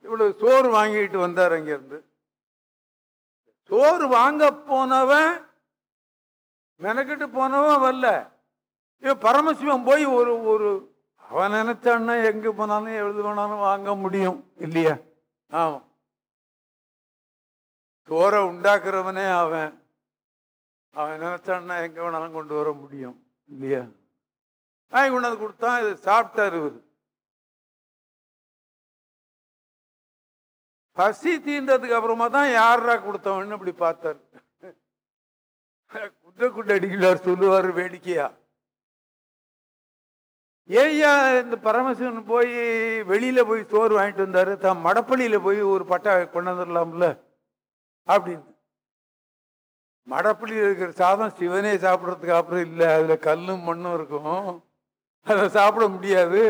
இவ்வளவு சோறு வாங்கிட்டு வந்தார் அங்கிருந்து. சோறு வாங்க போனவன் மெனக்கிட்டு போனவன் வரல. இவன் பரமசிவன் போய் ஒரு ஒரு அவன் நினைச்சான்னா எங்க போனாலும் எழுது வேணாலும் வாங்க முடியும் இல்லையா? ஆமாம் சோறை உண்டாக்குறவனே அவன். அவன் நினைச்சான்னா எங்க வேணாலும் கொண்டு வர முடியும் இல்லையா? வாங்கி கொண்டாந்து கொடுத்தான் இது சாப்பிட்டாரு இவர் பசி தீண்டதுக்கு அப்புறமா தான் யாரா கொடுத்தவன்னு இப்படி பார்த்தாரு. குட்ட குட்ட அடிக்கிறார் சொல்லுவார் வேடிக்கையா. ஏய்யா இந்த பரமசிவன் போய் வெளியில போய் சோறு வாங்கிட்டு வந்தாரு. தான் மடப்பள்ளியில போய் ஒரு பட்டா கொண்டாந்துடலாம்ல அப்படின்னு. மடப்புள்ளி இருக்கிற சாதம் சிவனே சாப்பிட்றதுக்கு அப்புறம் இல்லை அதில் கல்லும் மண்ணும் இருக்கும். அதை சாப்பிட முடியாது.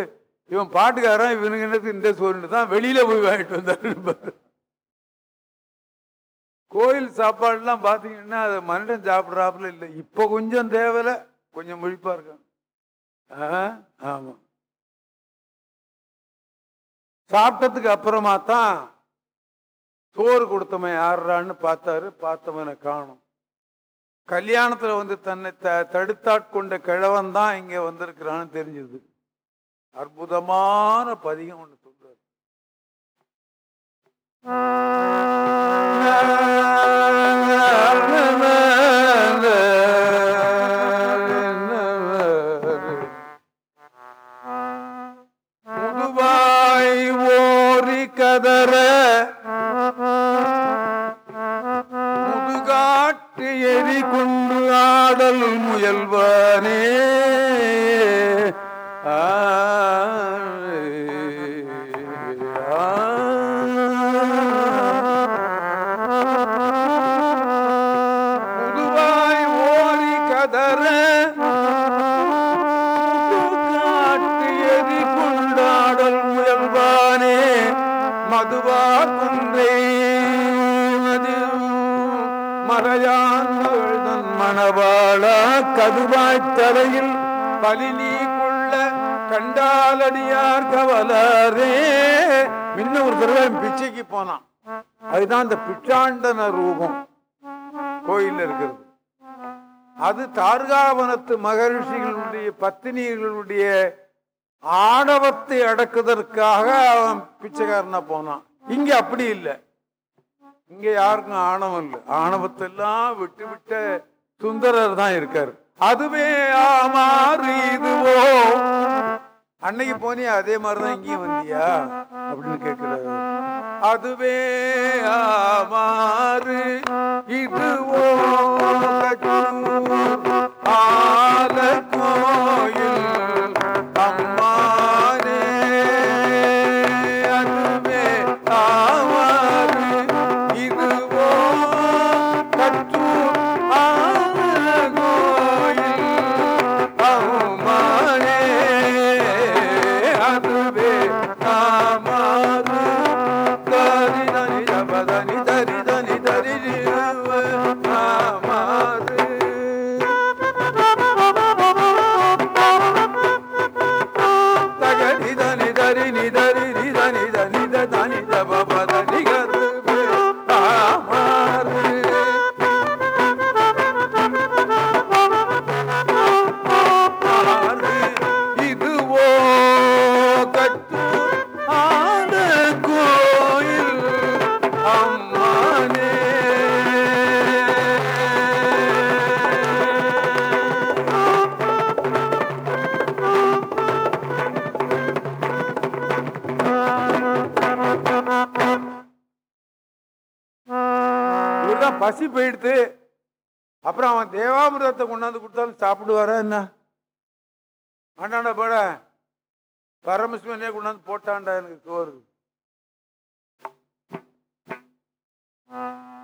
இவன் பாட்டுக்காரன் இவனுக்கு என்னது இந்த சோறுன்னு தான் வெளியில் போய் வாங்கிட்டு வந்தாரு. கோயில் சாப்பாடுலாம் பார்த்தீங்கன்னா அதை மனுஷன் சாப்பிட்றாப்புல இல்லை. இப்போ கொஞ்சம் தேவையில்ல கொஞ்சம் முழிப்பாக இருக்கான். ஆ, ஆமாம் சாப்பிட்டதுக்கு அப்புறமா தான் சோறு கொடுத்தவன் யாருறான்னு பார்த்தாரு பார்த்தவனை காணும். கல்யாணத்துல வந்து தன்னை த தடுத்தாட்கொண்ட கிழவன் தான் இங்க வந்திருக்கிறான்னு தெரிஞ்சது. அற்புதமான பதிகம் ஒன்று சொல்றாரு. முதுவாய் ஓரி கதற பாடல் முயல்வானே? ஆ, கதுவாய்த் தரையில் பலி நீ கொள்ள கண்டாலடியார் கவலரே. முன்ன ஒரு தடவை பிச்சைக்கு போனான். அதுதான் அந்த பிச்சாண்டன ரூபம். கோயில்ல இருக்கிறது. அது தார்காவனத்து மகரிஷிகளுடைய பத்தினிகளுடைய ஆணவத்தை அடக்குவதற்காக அவன் பிச்சைக்காரனா போனான். இங்க அப்படி இல்லை. இங்க யாருக்கும் ஆணவம் இல்லை. ஆணவத்தை எல்லாம் விட்டு விட்ட சுந்தரர் தான் இருக்காரு. அதுவே ஆமாறு இதுவோ? அன்னைக்கு போனியா அதே மாதிரிதான் இங்கேயும் வந்தியா? அப்படின்னு கேட்கிறாரு. அதுவே ஆமாறு இதுவோ? ஆல கோயில் தேவாமிரதத்தை கொண்டாந்து கொடுத்தாலும் சாப்பிடுவாரா என்ன? ஆண்டாண்டா போட. பரமசிவனே கொண்டாந்து போட்டான்டா எனக்கு சோறு.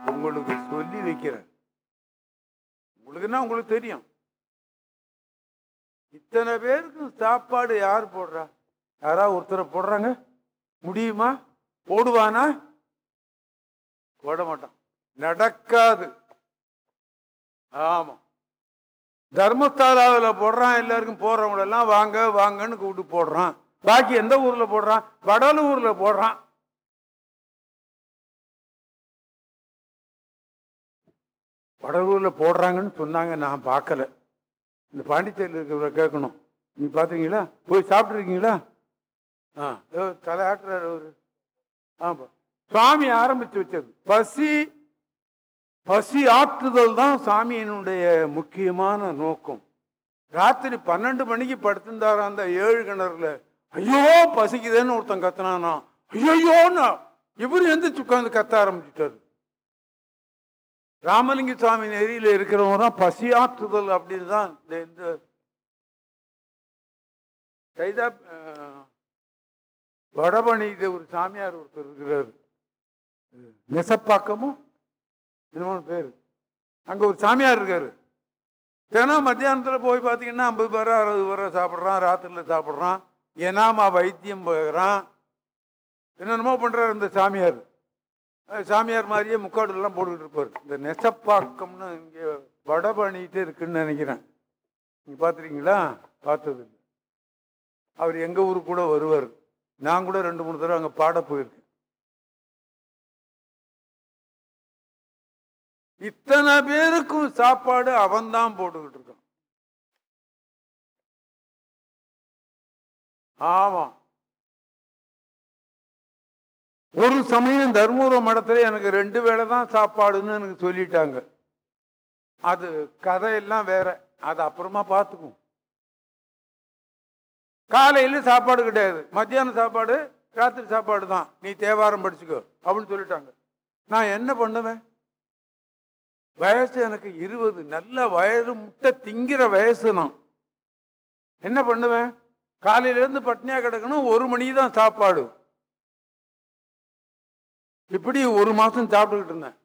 உங்களுக்கு சொல்லி வைக்கிறேன். உங்களுக்குன்னா உங்களுக்கு தெரியும்? இத்தனை பேருக்கு சாப்பாடு யார் போடுறா? யாராவது ஒருத்தரை போடுறாங்க? முடியுமா? போடுவானா? போட மாட்டான். நடக்காது. ஆமா. தர்மஸ்தாலாவில் போடுறான் எல்லாருக்கும் போடுறவங்களெல்லாம் வாங்க வாங்கன்னு கூப்பிட்டு போடுறான். பாக்கி எந்த ஊரில் போடுறான்? வடலூரில் போடுறான். வடலூரில் போடுறாங்கன்னு சொன்னாங்க நான் பார்க்கல. இந்த பாண்டிச்சேரியில் இருக்கிறவரை கேட்கணும். நீ பார்த்தீங்களா போய் சாப்பிட்ருக்கீங்களா ஆ தலையாட்டுறாரு அவர். ஆமாம் சுவாமி ஆரம்பித்து வச்சது. பசி பசி ஆற்றுதல் தான் சாமியினுடைய முக்கியமான நோக்கம். ராத்திரி பன்னெண்டு மணிக்கு படுத்திருந்தாரா அந்த ஏழு கிணறுல. ஐயோ பசிக்குதுன்னு ஒருத்தன் கத்துனானா. ஐயோன்னா இவரு எந்திரிச்சு உட்காந்து கத்த ஆரம்பிச்சுட்டாரு. ராமலிங்க சுவாமி நெறியில இருக்கிறவங்க தான் பசி ஆற்றுதல் அப்படின்னு தான் இந்த இந்த கைதா அஹ், ஒரு சாமியார் ஒருத்தர் இருக்கிறார். நெசப்பாக்கமும் என்னமோ பேர். அங்கே ஒரு சாமியார் இருக்கார். தினம் மத்தியானத்தில் போய் பார்த்தீங்கன்னா ஐம்பது பேரா அறுபது பேரா சாப்பிட்றான் ராத்திரியில் சாப்பிட்றான். ஏனாமா வைத்தியம் போகிறான். என்னென்னமோ பண்ணுறாரு இந்த சாமியார். சாமியார் மாதிரியே முக்காடுலாம் போட்டுக்கிட்டு இருப்பார். இந்த நெசப்பாக்கம்னு இங்கே வடபணிட்டு இருக்குன்னு நினைக்கிறேன். நீங்கள் பார்த்துருக்கீங்களா பார்த்தது அவர் எங்கள் ஊருக்கு கூட வருவார். நான் கூட ரெண்டு மூணு தடவை அங்கே பாட போயிருக்கேன். இத்தனை பேருக்கும் சாப்பாடு அவன் தான் போட்டுக்கிட்டு இருக்கான். ஆமா. ஒரு சமயம் தர்மபுரம் மடத்துல எனக்கு ரெண்டு வேளை தான் சாப்பாடுன்னு எனக்கு சொல்லிட்டாங்க. அது கதையெல்லாம் வேற. அது அப்புறமா பார்த்துக்கும் காலையில சாப்பாடு கிடையாது. மத்தியானம் சாப்பாடு ராத்திரி சாப்பாடு தான். நீ தேவாரம் படிச்சுக்கோ அப்படின்னு சொல்லிட்டாங்க. நான் என்ன பண்ணுவேன்? வயசு எனக்கு இருபது. நல்ல வயது முட்டை திங்கிற வயசு நான். என்ன பண்ணுவேன்? காலையிலேருந்து பட்னியாக பட்னியா கிடக்கணும் ஒரு மணி தான் சாப்பாடு. இப்படி ஒரு மாசம் சாப்பிட்டுக்கிட்டு இருந்தேன்.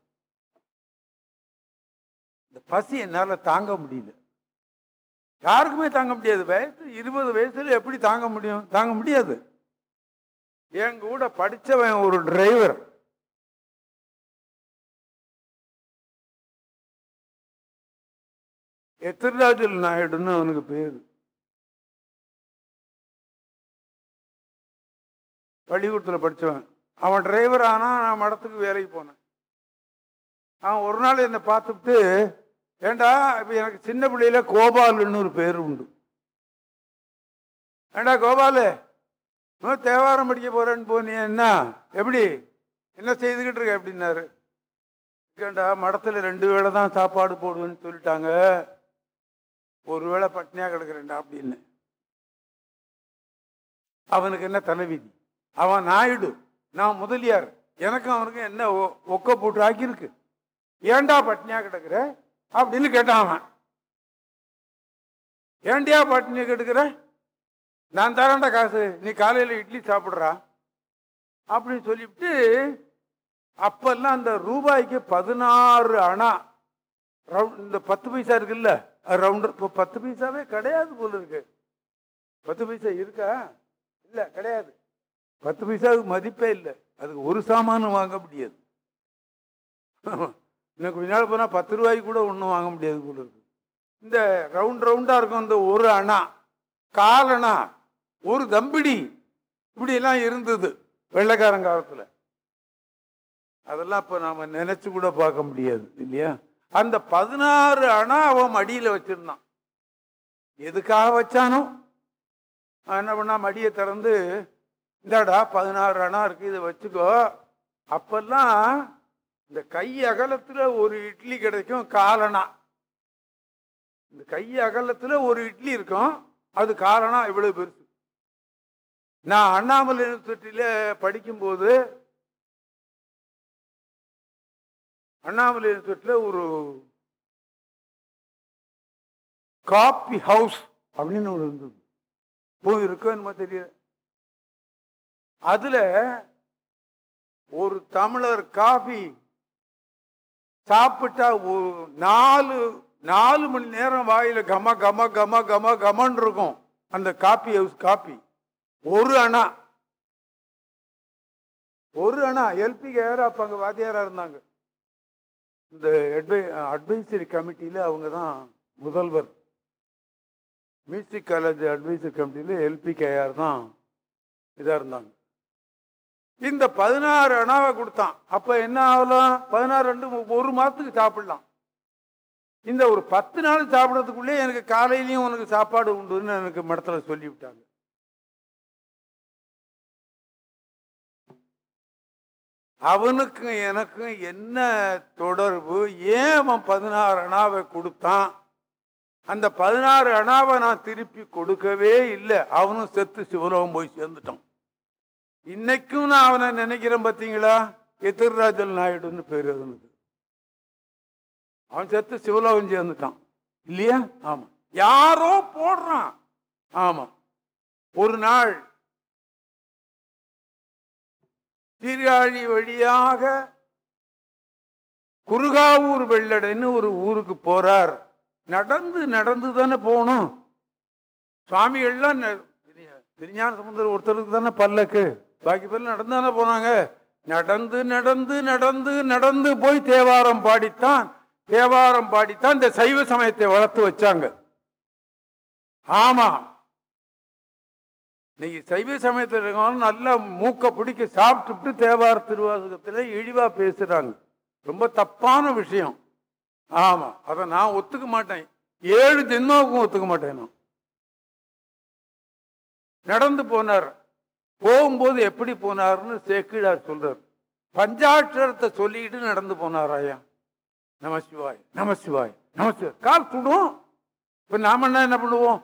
இந்த பசி என்னால் தாங்க முடியல. யாருக்குமே தாங்க முடியாது. வயசு இருபது வயசுல எப்படி தாங்க முடியும்? தாங்க முடியாது. என் கூட படித்தவன் ஒரு டிரைவர் எத்திராஜல் நாயுடுன்னு அவனுக்கு பேர். பள்ளிக்கூடத்தில் படித்தவன் அவன் டிரைவர் ஆனால் நான் மடத்துக்கு வேலைக்கு போனேன். அவன் ஒரு நாள் என்னை பார்த்துட்டு ஏண்டா இப்போ எனக்கு சின்ன பிள்ளையில கோபாலுன்னு ஒரு பேர் உண்டு. ஏண்டா கோபாலு இன்னும் தேவாரம் படிக்க போறேன்னு போனியே என்ன? எப்படி? என்ன செய்துக்கிட்டு இருக்க? அப்படின்னாரு. ஏண்டா மடத்தில் ரெண்டு வேளை தான் சாப்பாடு போடுவேன்னு சொல்லிட்டாங்க. ஒருவேளை பட்னியாக கிடக்குறேன்டா அப்படின்னு. அவனுக்கு என்ன தலைவிதி? அவன் நாயுடு நான் முதலியார். எனக்கும் அவனுக்கும் என்ன ஒ- ஒக்க போட்டு ஆக்கியிருக்கு? ஏன்டா பட்னியாக கிடக்குற? அப்படின்னு கேட்டான் அவன். ஏண்டியா பட்னியா கெடுக்கிற? நான் தரேன்டா காசு நீ காலையில் இட்லி சாப்பிட்றா. அப்படின்னு சொல்லிவிட்டு அப்பெல்லாம் அந்த ரூபாய்க்கு பதினாறு அணா இந்த பத்து பைசா இருக்குல்ல ரவுண்டர் இப்போ பத்து பைசாவே கிடையாது போல இருக்கு. பத்து பைசா இருக்கா? இல்லை கிடையாது. பத்து பைசாவுக்கு மதிப்பே இல்லை. அதுக்கு ஒரு சாமானும் வாங்க முடியாது. இன்னும் கொஞ்ச நாள் போனால் பத்து ரூபாய்க்கு கூட ஒன்றும் வாங்க முடியாது போல இருக்கு. இந்த ரவுண்ட் ரவுண்டாக இருக்கும் இந்த ஒரு அணா கால் அணா ஒரு தம்பிடி இப்படியெல்லாம் இருந்தது வெள்ளைக்காரன் காலத்தில். அதெல்லாம் இப்போ நாம் நினச்சி கூட பார்க்க முடியாது இல்லையா? அந்த பதினாறு அணா அவன் மடியில் வச்சிருந்தான். எதுக்காக வச்சானோ? என்ன பண்ணா மடியை திறந்து இந்தாடா பதினாறு அணா இருக்கு இதை வச்சுக்கோ. அப்பெல்லாம் இந்த கை அகலத்தில் ஒரு இட்லி கிடைக்கும் காலனா. இந்த கை அகலத்தில் ஒரு இட்லி இருக்கும் அது காலனா இவ்வளவு பெருசு. நான் அண்ணாமலை யூனிவர்சிட்டியில படிக்கும்போது அண்ணாமலை யூனிவர்சிட்டியில ஒரு காப்பி ஹவுஸ் அப்படின்னு ஒன்று இருந்தது. போய் இருக்கோ என்னமோ தெரியல. அதுல ஒரு தமிழர் காபி சாப்பிட்டா ஒரு நாலு நாலு மணி நேரம் வாயில கம கம கம கம கமன் இருக்கும். அந்த காப்பி ஹவுஸ் காப்பி ஒரு அணா. ஒரு அணா. எல்பி கேர் அப்ப அங்க வாத்தியாரா இருந்தாங்க. இந்த அட்வை அட்வைசரி கமிட்டியில் அவங்க தான் முதல்வர் மியூசிக் காலேஜ் அட்வைசரி கமிட்டியில எல்பி கேஆர் தான் இதாக இருந்தாங்க. இந்த பதினாறு அணாவை கொடுத்தான். அப்போ என்ன ஆகலாம்? பதினாறு ரெண்டு ஒரு மாதத்துக்கு சாப்பிடலாம். இந்த ஒரு பத்து நாள் சாப்பிட்றதுக்குள்ளே எனக்கு காலையிலையும் உனக்கு சாப்பாடு உண்டுன்னு எனக்கு மடத்தில் சொல்லிவிட்டாங்க. அவனுக்கும் எனக்கும் என்ன தொடர்பு? ஏன் அவன் பதினாறு அணாவை கொடுத்தான்? அந்த பதினாறு அணாவை நான் திருப்பி கொடுக்கவே இல்லை. அவனும் செத்து சிவலோகம் போய் சேர்ந்துட்டான். இன்னைக்கும் நான் அவனை நினைக்கிறேன் பார்த்தீங்களா? எதிர்ராஜல் நாயுடுன்னு பேர் இருந்தது. அவன் செத்து சிவலோகம் சேர்ந்துட்டான். இல்லையா? ஆமா. யாரோ போடுறான். ஆமா. ஒரு நாள் சீர்காழி வழியாக குருகாவூர் வெள்ளடைன்னு ஒரு ஊருக்கு போறார். நடந்து நடந்து தானே போகணும். சுவாமிகள்லாம் திருஞான சமுந்தர் ஒருத்தருக்கு தானே பல்லக்கு. பாக்கி பேர் நடந்து தானே போனாங்க. நடந்து நடந்து நடந்து நடந்து போய் தேவாரம் பாடித்தான். தேவாரம் பாடித்தான் இந்த சைவ சமயத்தை வளர்த்து வச்சாங்க. ஆமா இன்னைக்கு சைவ சமயத்தில் இருக்கவங்க நல்லா மூக்கை பிடிக்க சாப்பிட்டுட்டு தேவார திருவாசகத்துல இழிவா பேசுகிறாங்க ரொம்ப தப்பான விஷயம். ஆமா அதை நான் ஒத்துக்க மாட்டேன். ஏழு ஜென்மாவுக்கும் ஒத்துக்க மாட்டேன் நான். நடந்து போனார். போகும்போது எப்படி போனார்னு சேக்கிழார் சொல்றார். பஞ்சாட்சரத்தை சொல்லிட்டு நடந்து போனார் ஐயா. நமசிவாய் நமசிவாய் நமசிவாய் கால் சுடும். இப்ப நாம என்ன என்ன பண்ணுவோம்?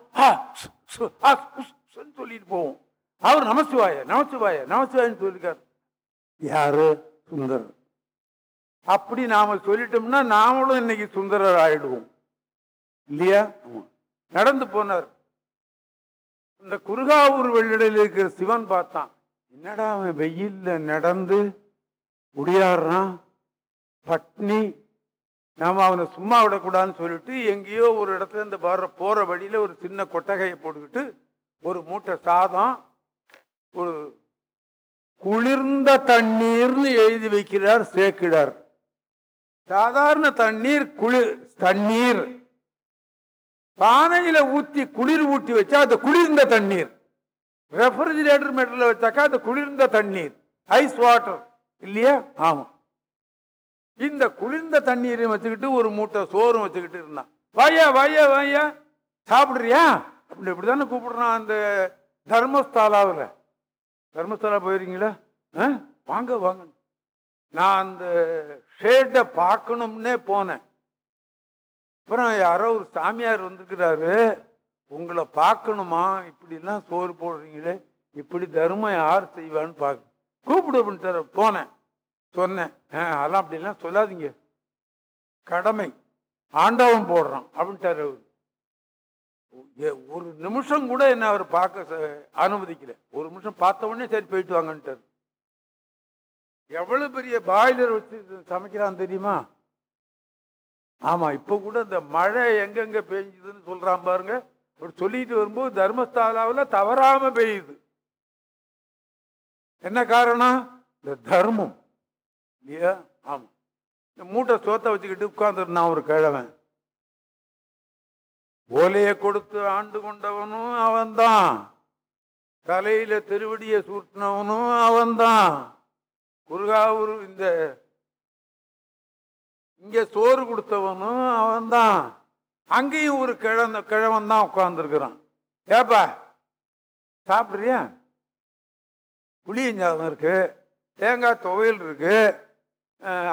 சொல்லிட்டு போவோம் அவர் நமசிவாய நமசிவாய நமசிவாயன்னு சொல்லியிருக்கார். யாரு? சுந்தரர். அப்படி நாம சொல்லிட்டோம்னா நாமளும் இன்னைக்கு சுந்தரர் ஆயிடுவோம். இல்லையா? நடந்து போனார். இந்த குருகாவூர் வெள்ளிடையில் இருக்கிற சிவன் பார்த்தான். என்னடா அவன் வெயில்ல நடந்து முடியாடுறான் பட்னி. நாம அவனை சும்மா விடக்கூடாதுன்னு சொல்லிட்டு எங்கேயோ ஒரு இடத்துல இந்த வர்ற போற வழியில ஒரு சின்ன கொட்டகையை போட்டுக்கிட்டு ஒரு மூட்டை சாதம் ஒரு குளிர்ந்த தண்ணீர்னு எழுதி வைக்கிறார் சேக்கிடார் சாதாரண தண்ணீர் குளிர் தண்ணீர். பானையில ஊத்தி குளிர் ஊட்டி வச்சா அது குளிர்ந்த தண்ணீர். ரெஃப்ரிஜிரேட்டர் மெட்டரில் வச்சாக்கா அது குளிர்ந்த தண்ணீர். ஐஸ் வாட்டர் இல்லையா? ஆமாம் இந்த குளிர்ந்த தண்ணீரையும் வச்சுக்கிட்டு ஒரு மூட்டை சோறும் வச்சுக்கிட்டு இருந்தான். வாயா வாயா வாயா சாப்பிடுறியா? அப்படி தானே கூப்பிடுறான் அந்த தர்மஸ்தாலாவில். தர்மஸ்தாலா போயிருக்கீங்களா? ஆ? வாங்க வாங்க. நான் அந்த ஷேட்டை பார்க்கணும்னே போனேன். அப்புறம் யாரோ ஒரு சாமியார் வந்திருக்கிறாரு. உங்களை பார்க்கணுமா? இப்படிலாம் சோறு போடுறீங்களே. இப்படி தர்மம் யார் செய்வான்னு பார்க்க. கூப்பிடு அப்படின்ட்டு போனேன். சொன்னேன். "ஆ, அதெல்லாம் அப்படிலாம் சொல்லாதீங்க. கடமை. ஆண்டவன் போடுறான் அப்படின்ட்டாரு அவரு. ஒரு நிமிஷம் கூட என்ன அவர் பார்க்க ச- அனுமதிக்கல. ஒரு நிமிஷம் பார்த்த உடனே சரி போயிட்டு வாங்கன்ட்டார். எவ்வளவு பெரிய பாய்லர் வச்சு சமைக்கிறான் தெரியுமா? ஆமா இப்ப கூட இந்த மழை எங்கெங்க பெய்யுதுன்னு சொல்றான் பாருங்க. ஒரு சொல்லிட்டு வரும்போது தர்மஸ்தாலாவில் தவறாம பெய்யுது. என்ன காரணம்? இந்த தர்மம். இல்லையா? ஆமா. இந்த மூட்டை சோத்த வச்சுக்கிட்டு உட்காந்துருந்தான் ஒரு கிழவன். ஓலையை கொடுத்து ஆண்டு கொண்டவனும் அவன்தான். தலையில திருவடியை சூட்டினவனும் அவன்தான். குருகாவூர் இந்த இங்க சோறு கொடுத்தவனும் அவன்தான். அங்கேயும் ஒரு கிழந்த கிழவன் தான் உட்கார்ந்துருக்கிறான். ஏப்பா சாப்பிட்றியா? புளியஞ்சாதம் இருக்கு தேங்காய் துவையல் இருக்கு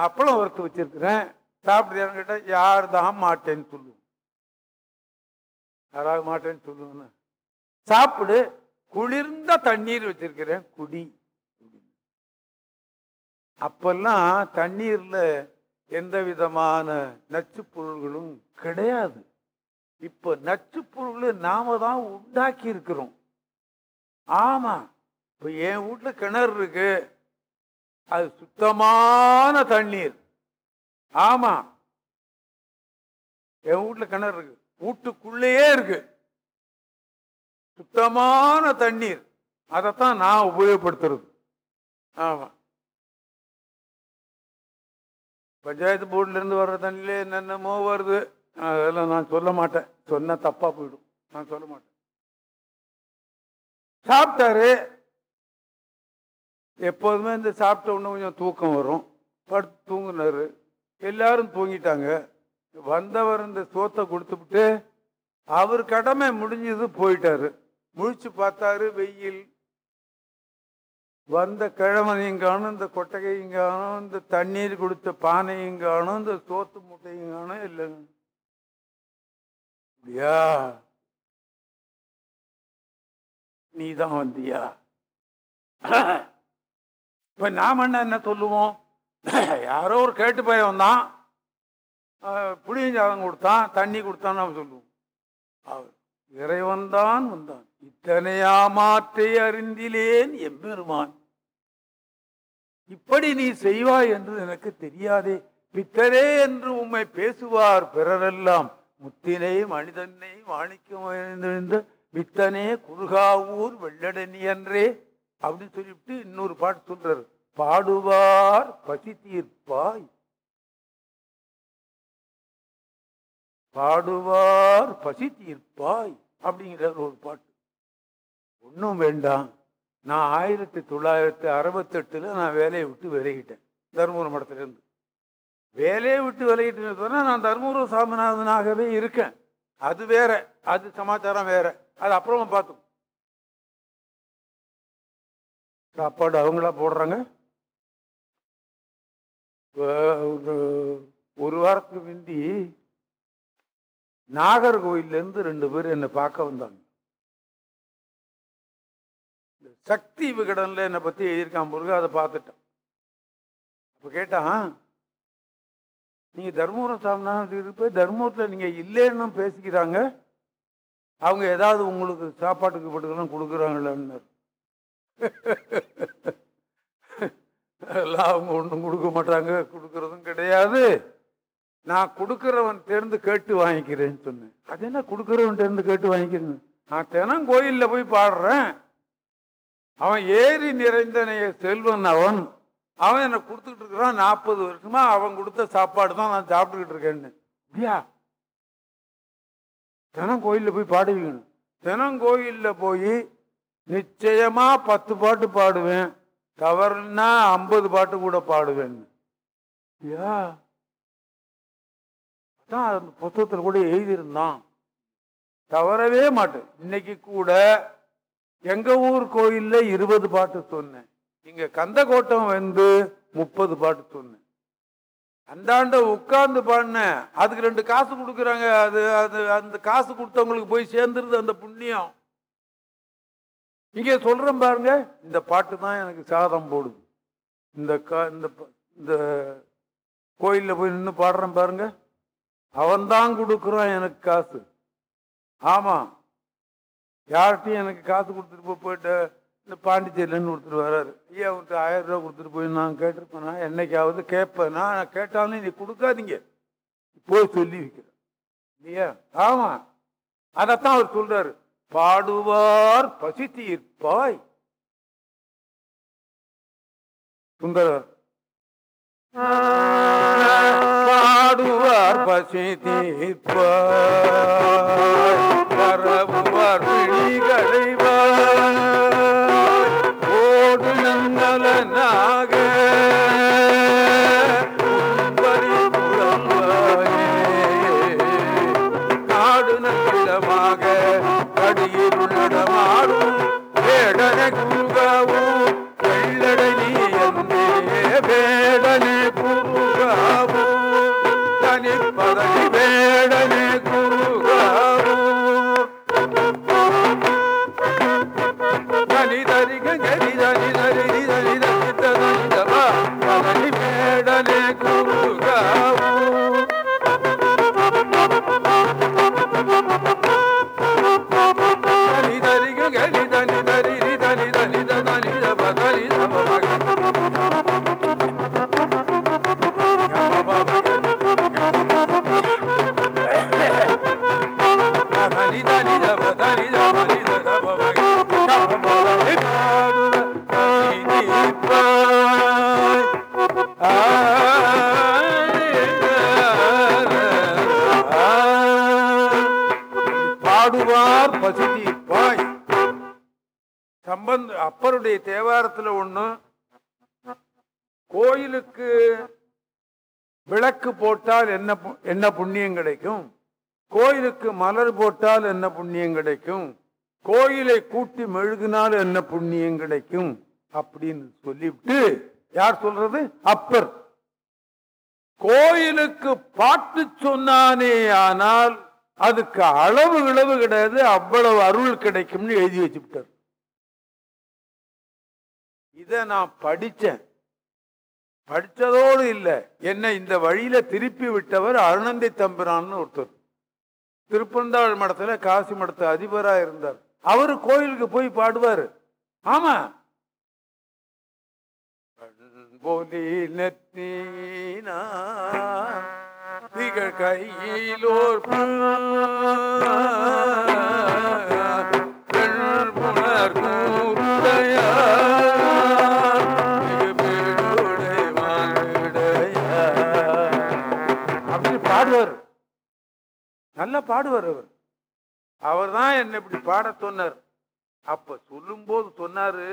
அப்பளம் வறுத்து வச்சிருக்கிறேன். சாப்பிட்றியான்னு கேட்டால் யார் தான் மாட்டேன்னு சொல்லுவோம். யாராவது மாட்டேன்னு சொல்லுவேன்னு சாப்பிடு குளிர்ந்த தண்ணீர் வச்சிருக்கிறேன் குடி. அப்பெல்லாம் தண்ணீர்ல எந்த விதமான நச்சு பொருள்களும் கிடையாது. இப்ப நச்சு பொருள் நாம தான் உண்டாக்கி இருக்கிறோம். ஆமா இப்ப என் வீட்டுல கிணறு இருக்கு. அது சுத்தமான தண்ணீர். ஆமா என் வீட்டுல கிணறு இருக்கு. வீட்டுக்குள்ளேயே இருக்கு. சுத்தமான தண்ணீர். அதைத்தான் நான் உபயோகப்படுத்துறது. ஆமா. பஞ்சாயத்து போர்டுல இருந்து வர்ற தண்ணியில என்னென்னமோ வருது. அதெல்லாம் நான் சொல்ல மாட்டேன். சொன்னால் தப்பா போயிடும். நான் சொல்ல மாட்டேன். சாப்பிட்டாரு. எப்போதுமே இந்த சாப்பிட்ட உடனே கொஞ்சம் தூக்கம் வரும். படுத்து தூங்குனாரு. எல்லாரும் தூங்கிட்டாங்க. வந்தவர் இந்த சோத்தை கொடுத்துவிட்டு அவர் கடமை முடிஞ்சது போயிட்டாரு. முழிச்சு பார்த்தாரு வெயில். வந்த கிழமனையும் காணும் இந்த கொட்டகையும் காணும் இந்த தண்ணீர் கொடுத்த பானையும் காணும் இந்த சோத்து முட்டையும் காணும் இல்லைங்க அப்படியா? நீ தான் வந்தியா? இப்ப நாம என்ன என்ன சொல்லுவோம்? யாரோ ஒரு கேட்டு பயம் தான் புளியஞ்சாதம் கொடுத்தான் தண்ணி கொடுத்தான் அவன் சொல்லுவோம் அவர் இறைவன் தான் வந்தான். இத்தனையா மாற்றை அறிந்திலேன் எம்பெருமான். இப்படி நீ செய்வாய் என்று எனக்கு தெரியாதே. பித்தரே என்று உம்மை பேசுவார் பிறரெல்லாம். முத்தினை மனிதனை மாணிக்கம் வித்தனே குருகாவூர் வெள்ளடனி என்றே அப்படின்னு சொல்லிவிட்டு இன்னொரு பாட்டு சொல்றாரு. பாடுவார் பசி தீர்ப்பாய் பாடுவார் பசி தீர்ப்பாய் அப்படிங்கிற ஒரு பாட்டு. ஒன்றும் வேண்டாம். நான் ஆயிரத்தி தொள்ளாயிரத்தி அறுபத்தெட்டில் நான் வேலையை விட்டு விலகிட்டேன் தருமபுரம் மடத்துலேருந்து. வேலையை விட்டு விலகிட்டு சொன்னால் நான் தருமபுரம் சாமிநாதனாகவே இருக்கேன். அது வேற அது சமாச்சாரம் வேற. அது அப்புறமா பார்த்தோம் சாப்பாடு அவங்களா போடுறாங்க? ஒரு வாரத்துக்கு முந்தி நாகர்கோயிலேருந்து ரெண்டு பேர் என்னை பார்க்க வந்தாங்க. சக்தி விகடனில் என்னை பற்றி எழுதியிருக்கான் பொருள் அதை பார்த்துட்டேன். அப்போ கேட்டான் நீங்கள் தர்மபுரம் சாமிநாதன் போய் தர்மபுரத்தில் நீங்கள் இல்லைன்னு பேசிக்கிறாங்க. அவங்க ஏதாவது உங்களுக்கு சாப்பாட்டுக்கு பட்டுக்கெல்லாம் கொடுக்குறாங்களான்னு அதெல்லாம் அவங்க ஒன்றும் கொடுக்க மாட்டாங்க கொடுக்கறதும் கிடையாது. நான் கொடுக்குறவன் தேர்ந்து கேட்டு வாங்கிக்கிறேன்னு சொன்னேன். அது என்ன கொடுக்குறவன் தேர்ந்து கேட்டு வாங்கிக்கிறேன் நான் தினம் கோயிலில் போய் பாடுறேன். அவன் ஏறி நிறைந்தனைய செல்வன் அவன். அவன் என்னை கொடுத்துக்கிட்டு இருக்கிறான். நாற்பது வருஷமா அவன் கொடுத்த சாப்பாடு தான் நான் சாப்பிட்டுக்கிட்டு இருக்கேன்னு. அப்படியா? தினம் கோயிலில் போய் பாடுவீங்க. தினம் கோயிலில் போய் நிச்சயமா பத்து பாட்டு பாடுவேன். தவறுனா ஐம்பது பாட்டு கூட பாடுவேன் ஐயா தான் அந்த புத்தகத்தில் கூட எழுதியிருந்தான். தவறவே மாட்டேன். இன்னைக்கு கூட எங்கள் ஊர் கோயிலில் இருபது பாட்டு சொன்னேன். இங்கே கந்தக்கோட்டம் வந்து முப்பது பாட்டு சொன்னேன். அந்தாண்ட உட்கார்ந்து பாடினேன். அதுக்கு ரெண்டு காசு கொடுக்குறாங்க. அது அது அந்த காசு கொடுத்தவங்களுக்கு போய் சேர்ந்துருது அந்த புண்ணியம். இங்கே சொல்கிறேன் பாருங்க இந்த பாட்டு தான் எனக்கு சாதம் போடுது. இந்த இந்த இந்த கோயிலில் போய் நின்று பாடுறேன் பாருங்கள் அவன் தான் கொடுக்குறான் எனக்கு காசு. ஆமாம் யார்கிட்டையும் எனக்கு காசு கொடுத்துட்டு போய் போயிட்டு இந்த பாண்டிச்சேரியிலன்னு கொடுத்துட்டு வர்றாரு ஐயா அவன்ட்டு ஆயிரம் ரூபா கொடுத்துட்டு போய் நான் கேட்டிருப்பேனா? என்னைக்காவது கேட்பேனா. நான் கேட்டாலும் நீ கொடுக்காதீங்க. போய் சொல்லி வைக்கிறேன். இல்லையா? ஆமாம் அதைத்தான் அவர் சொல்றாரு. பாடுவார் பசி தீர்ப்பாய். சுந்தரர். நாடுவார் பசி தீர்ப்பாய் பரவுவார் விழிகளைவார் பசி தேவாரத்தில் ஒன்று தேவாரத்துல ஒண்ணு கோயிலுக்கு விளக்கு போட்டால் என்ன என்ன புண்ணியம் கிடைக்கும்? கோயிலுக்கு மலர் போட்டால் என்ன புண்ணியம் கிடைக்கும்? கோயிலை கூட்டி மெழுகினால் என்ன புண்ணியம் கிடைக்கும்? அப்படின்னு சொல்லிவிட்டு யார் சொல்றது? அப்பர். கோயிலுக்கு பாட்டு சொன்னானே ஆனால் அதுக்கு அளவு இளவு கிடையாது அவ்வளவு அருள் கிடைக்கும்னு எழுதி வச்சுவிட்டார். இத நான் படிச்சேன் படித்ததோடு இல்ல. என்னை இந்த வழியில் திருப்பி விட்டவர் அருணந்தி தம்பிரான்னு ஒருத்தர். திருப்பந்தாள் மடத்துல காசி மடத்து அதிபரா இருந்தார். அவரு கோயிலுக்கு போய் பாடுவாரு. ஆமா. போலி நெத்தினா திகழ் கையிலோர் புணர் நல்லா பாடுவார் அவர். அவர் தான் என்னை இப்படி பாட சொன்னார். அப்ப சொல்லும்போது சொன்னாரு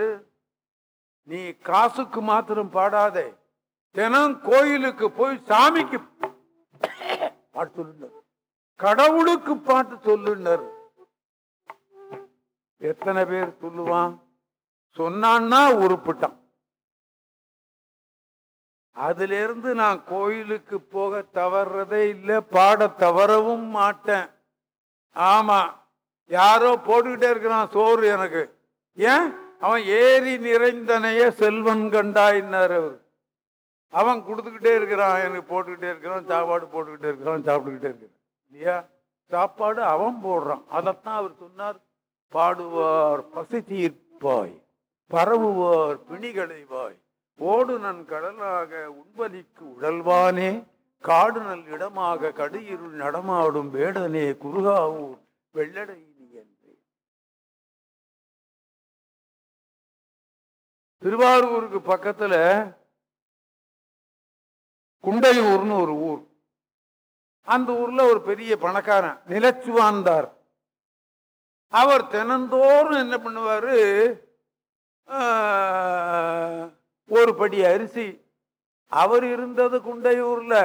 நீ காசுக்கு மாத்திரம் பாடாதே. தினம் கோயிலுக்கு போய் சாமிக்கு பாட்டு சொல்லுனர். கடவுளுக்கு பாட்டு சொல்லுனர். எத்தனை பேர் சொல்லுவான்? சொன்னான்னா உருப்பிட்டான். அதிலிருந்து நான் கோயிலுக்கு போக தவறதே இல்லை பாட தவறவும் மாட்டேன். ஆமா யாரோ போட்டுக்கிட்டே இருக்கிறான் சோறு எனக்கு. ஏன்? அவன் ஏரி நிறைந்தனைய செல்வன் கண்டாயின்னார் அவர். அவன் கொடுத்துக்கிட்டே இருக்கிறான் எனக்கு போட்டுக்கிட்டே இருக்கிறான் சாப்பாடு போட்டுக்கிட்டே இருக்கிறான் சாப்பிட்டுக்கிட்டே இருக்கிறான். இல்லையா? சாப்பாடு அவன் போடுறான். அதைத்தான் அவர் சொன்னார் பாடுவார் பசி தீர்ப்பாய் பரவுவார் பிணிகளைவாய். ஓடு நன் கடலாக உண்பலிக்கு உடல்வானே காடு நல் இடமாக கடுயிருள் நடமாடும் வேடனே குருகாவூர் வெள்ளடை நீ திருவாரூருக்கு பக்கத்துல குண்டையூர்னு ஒரு ஊர். அந்த ஊர்ல ஒரு பெரிய பணக்காரன் நிலச்சுவாந்தார். அவர் தினந்தோறும் என்ன பண்ணுவாரு? ஒரு படி அரிசி. அவர் இருந்தது குண்டையூர்ல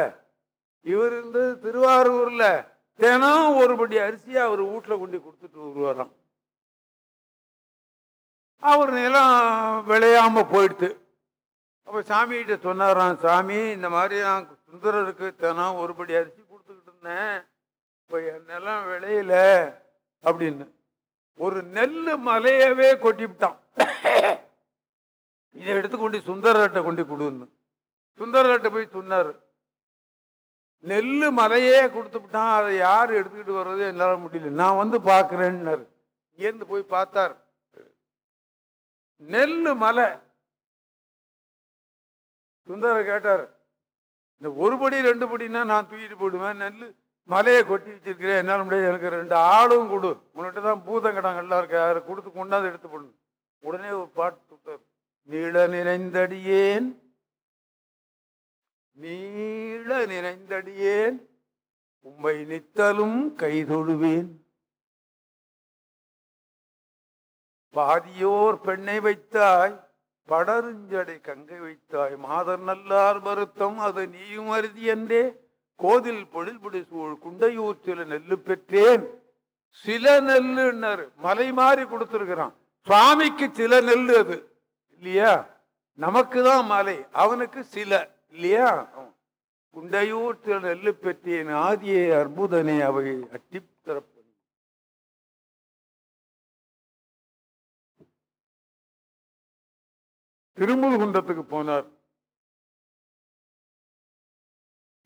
இவர் இருந்தது திருவாரூர்ல. தினம் ஒரு படி அரிசியை அவர் வீட்டில் கொண்டு கொடுத்துட்டு வருவாராம். அவர் நிலம் விளையாம போயிடுத்து அப்போ சாமிகிட்ட சொன்னாராம் சாமி இந்த மாதிரி நான் சுந்தரருக்கு தினம் ஒரு படி அரிசி கொடுத்துக்கிட்டு இருந்தேன். இப்போ என் நிலம் விளையல அப்படின்னு. ஒரு நெல் மலையவே கொட்டிவிட்டான். இதை எடுத்து கொண்டு சுந்தரர்கிட்ட கொண்டு கொடுன்னு. சுந்தரர்கிட்ட போய் சொன்னார். நெல்லு மலையே கொடுத்துவிட்டான் அதை யார் எடுத்துக்கிட்டு வர்றது என்னால் முடியல. நான் வந்து பார்க்கிறேன்னாரு. இங்கேருந்து போய் பார்த்தார். நெல்லு மலை. சுந்தரர் கேட்டார் இந்த ஒரு படி ரெண்டு படின்னா நான் தூக்கிட்டு போயிடுவேன். நெல் மலையை கொட்டி வச்சிருக்கிறேன். என்னால் முடியாது. எனக்கு ரெண்டு ஆளும் கொடு. உன்கிட்ட தான் பூதங்கடங்கள்லாம் இருக்கு. அதை கொடுத்து கொண்டாந்து எடுத்து போடணும் உடனே ஒரு பாட்டு நீள நிறைந்தடியேன். நீள நிறைந்தடியேன். உம்மை நித்தலும் கைதொழுவேன் பாதியோர் பெண்ணை வைத்தாய் படருஞ்சடை கங்கை வைத்தாய். மாதர் நல்லார் வருத்தம் அது நீயும் அருதி என்றே. கோதில் பொழில்புடி சூழ் குண்டையூர் சில நெல்லு பெற்றேன். சில நெல்லுன்னர் மலை மாறி கொடுத்துருக்கிறான். சுவாமிக்கு சில நெல்லு அது. இல்லையா? நமக்கு தான் மலை. அவனுக்கு சில இல்லையா? குண்டையூர் திரு நெல்லு பெற்றேன். ஆதியை அற்புதனை அவை அட்டி திறப்பு திருமுருகுன்றத்துக்கு போனார்.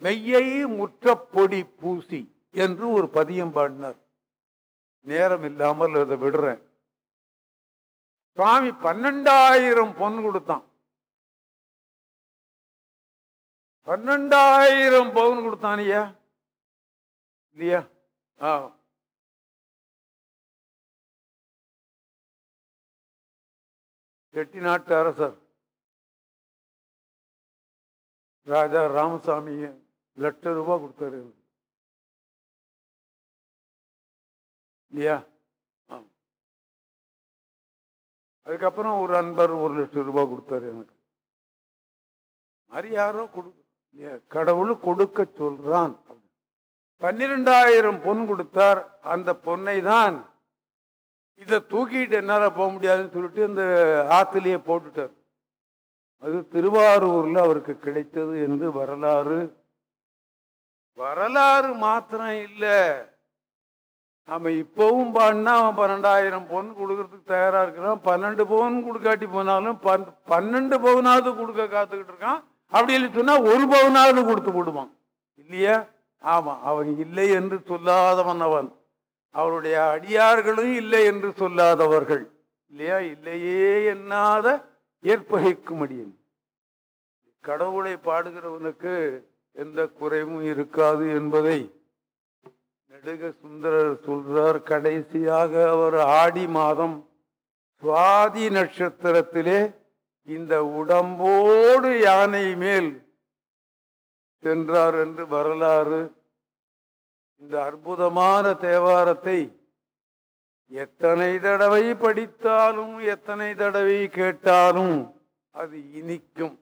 மெய்யை முற்ற பொடி பூசி என்று ஒரு பதியம் பாடினார். நேரம் இல்லாமல் அதை விடுறேன். சுவாமி பன்னெண்டாயிரம் பொன் கொடுத்தான். பன்னெண்டாயிரம் பவுன் கொடுத்தான் ஐயா. இல்லையா? ஆ. செட்டிநாட்டு அரசர். ராஜா ராமசாமி லட்ச ரூபாய் கொடுத்தாரு. இல்லையா? அதுக்கப்புறம் ஒரு அன்பர் ஒரு லட்சம் ரூபாய் கொடுத்தாரு எனக்கு. மாதிரி யாரோ கொடு கடவுள் கொடுக்க சொல்றான். பன்னிரெண்டாயிரம் பொன் கொடுத்தார். அந்த பொண்ணை தான் இதை தூக்கிட்டு என்னால போக முடியாதுன்னு சொல்லிட்டு இந்த ஆத்திலேயே போட்டுட்டார். அது திருவாரூர்ல அவருக்கு கிடைத்தது என்று வரலாறு. வரலாறு மாத்திரம் இல்லை. நம்ம இப்பவும் பாடினா அவன் பன்னெண்டாயிரம் பவுன் கொடுக்கறதுக்கு தயாரா இருக்கிறான். பன்னெண்டு பவுன் கொடுக்காட்டி போனாலும் பன் பன்னெண்டு பவுனாவது கொடுக்க காத்துக்கிட்டு இருக்கான். அப்படி இல்லை சொன்னா ஒரு பவுனாவது கொடுத்து விடுவான் இல்லையா? ஆமா அவன் இல்லை என்று சொல்லாதவன் அவன். அவருடைய அடியார்களும் இல்லை என்று சொல்லாதவர்கள். இல்லையா? இல்லையே என்னாத ஏற்பகைக்கும் அடியன். கடவுளை பாடுகிறவனுக்கு எந்த குறைவும் இருக்காது என்பதை நெடுக சுந்தரர் சொல்றார் கடைசியாக அவர் ஆடி மாதம் சுவாதி நட்சத்திரத்திலே இந்த உடம்போடு யானை மேல் சென்றார் என்று வரலாறு. இந்த அற்புதமான தேவாரத்தை எத்தனை தடவை படித்தாலும் எத்தனை தடவை கேட்டாலும் அது இனிக்கும்.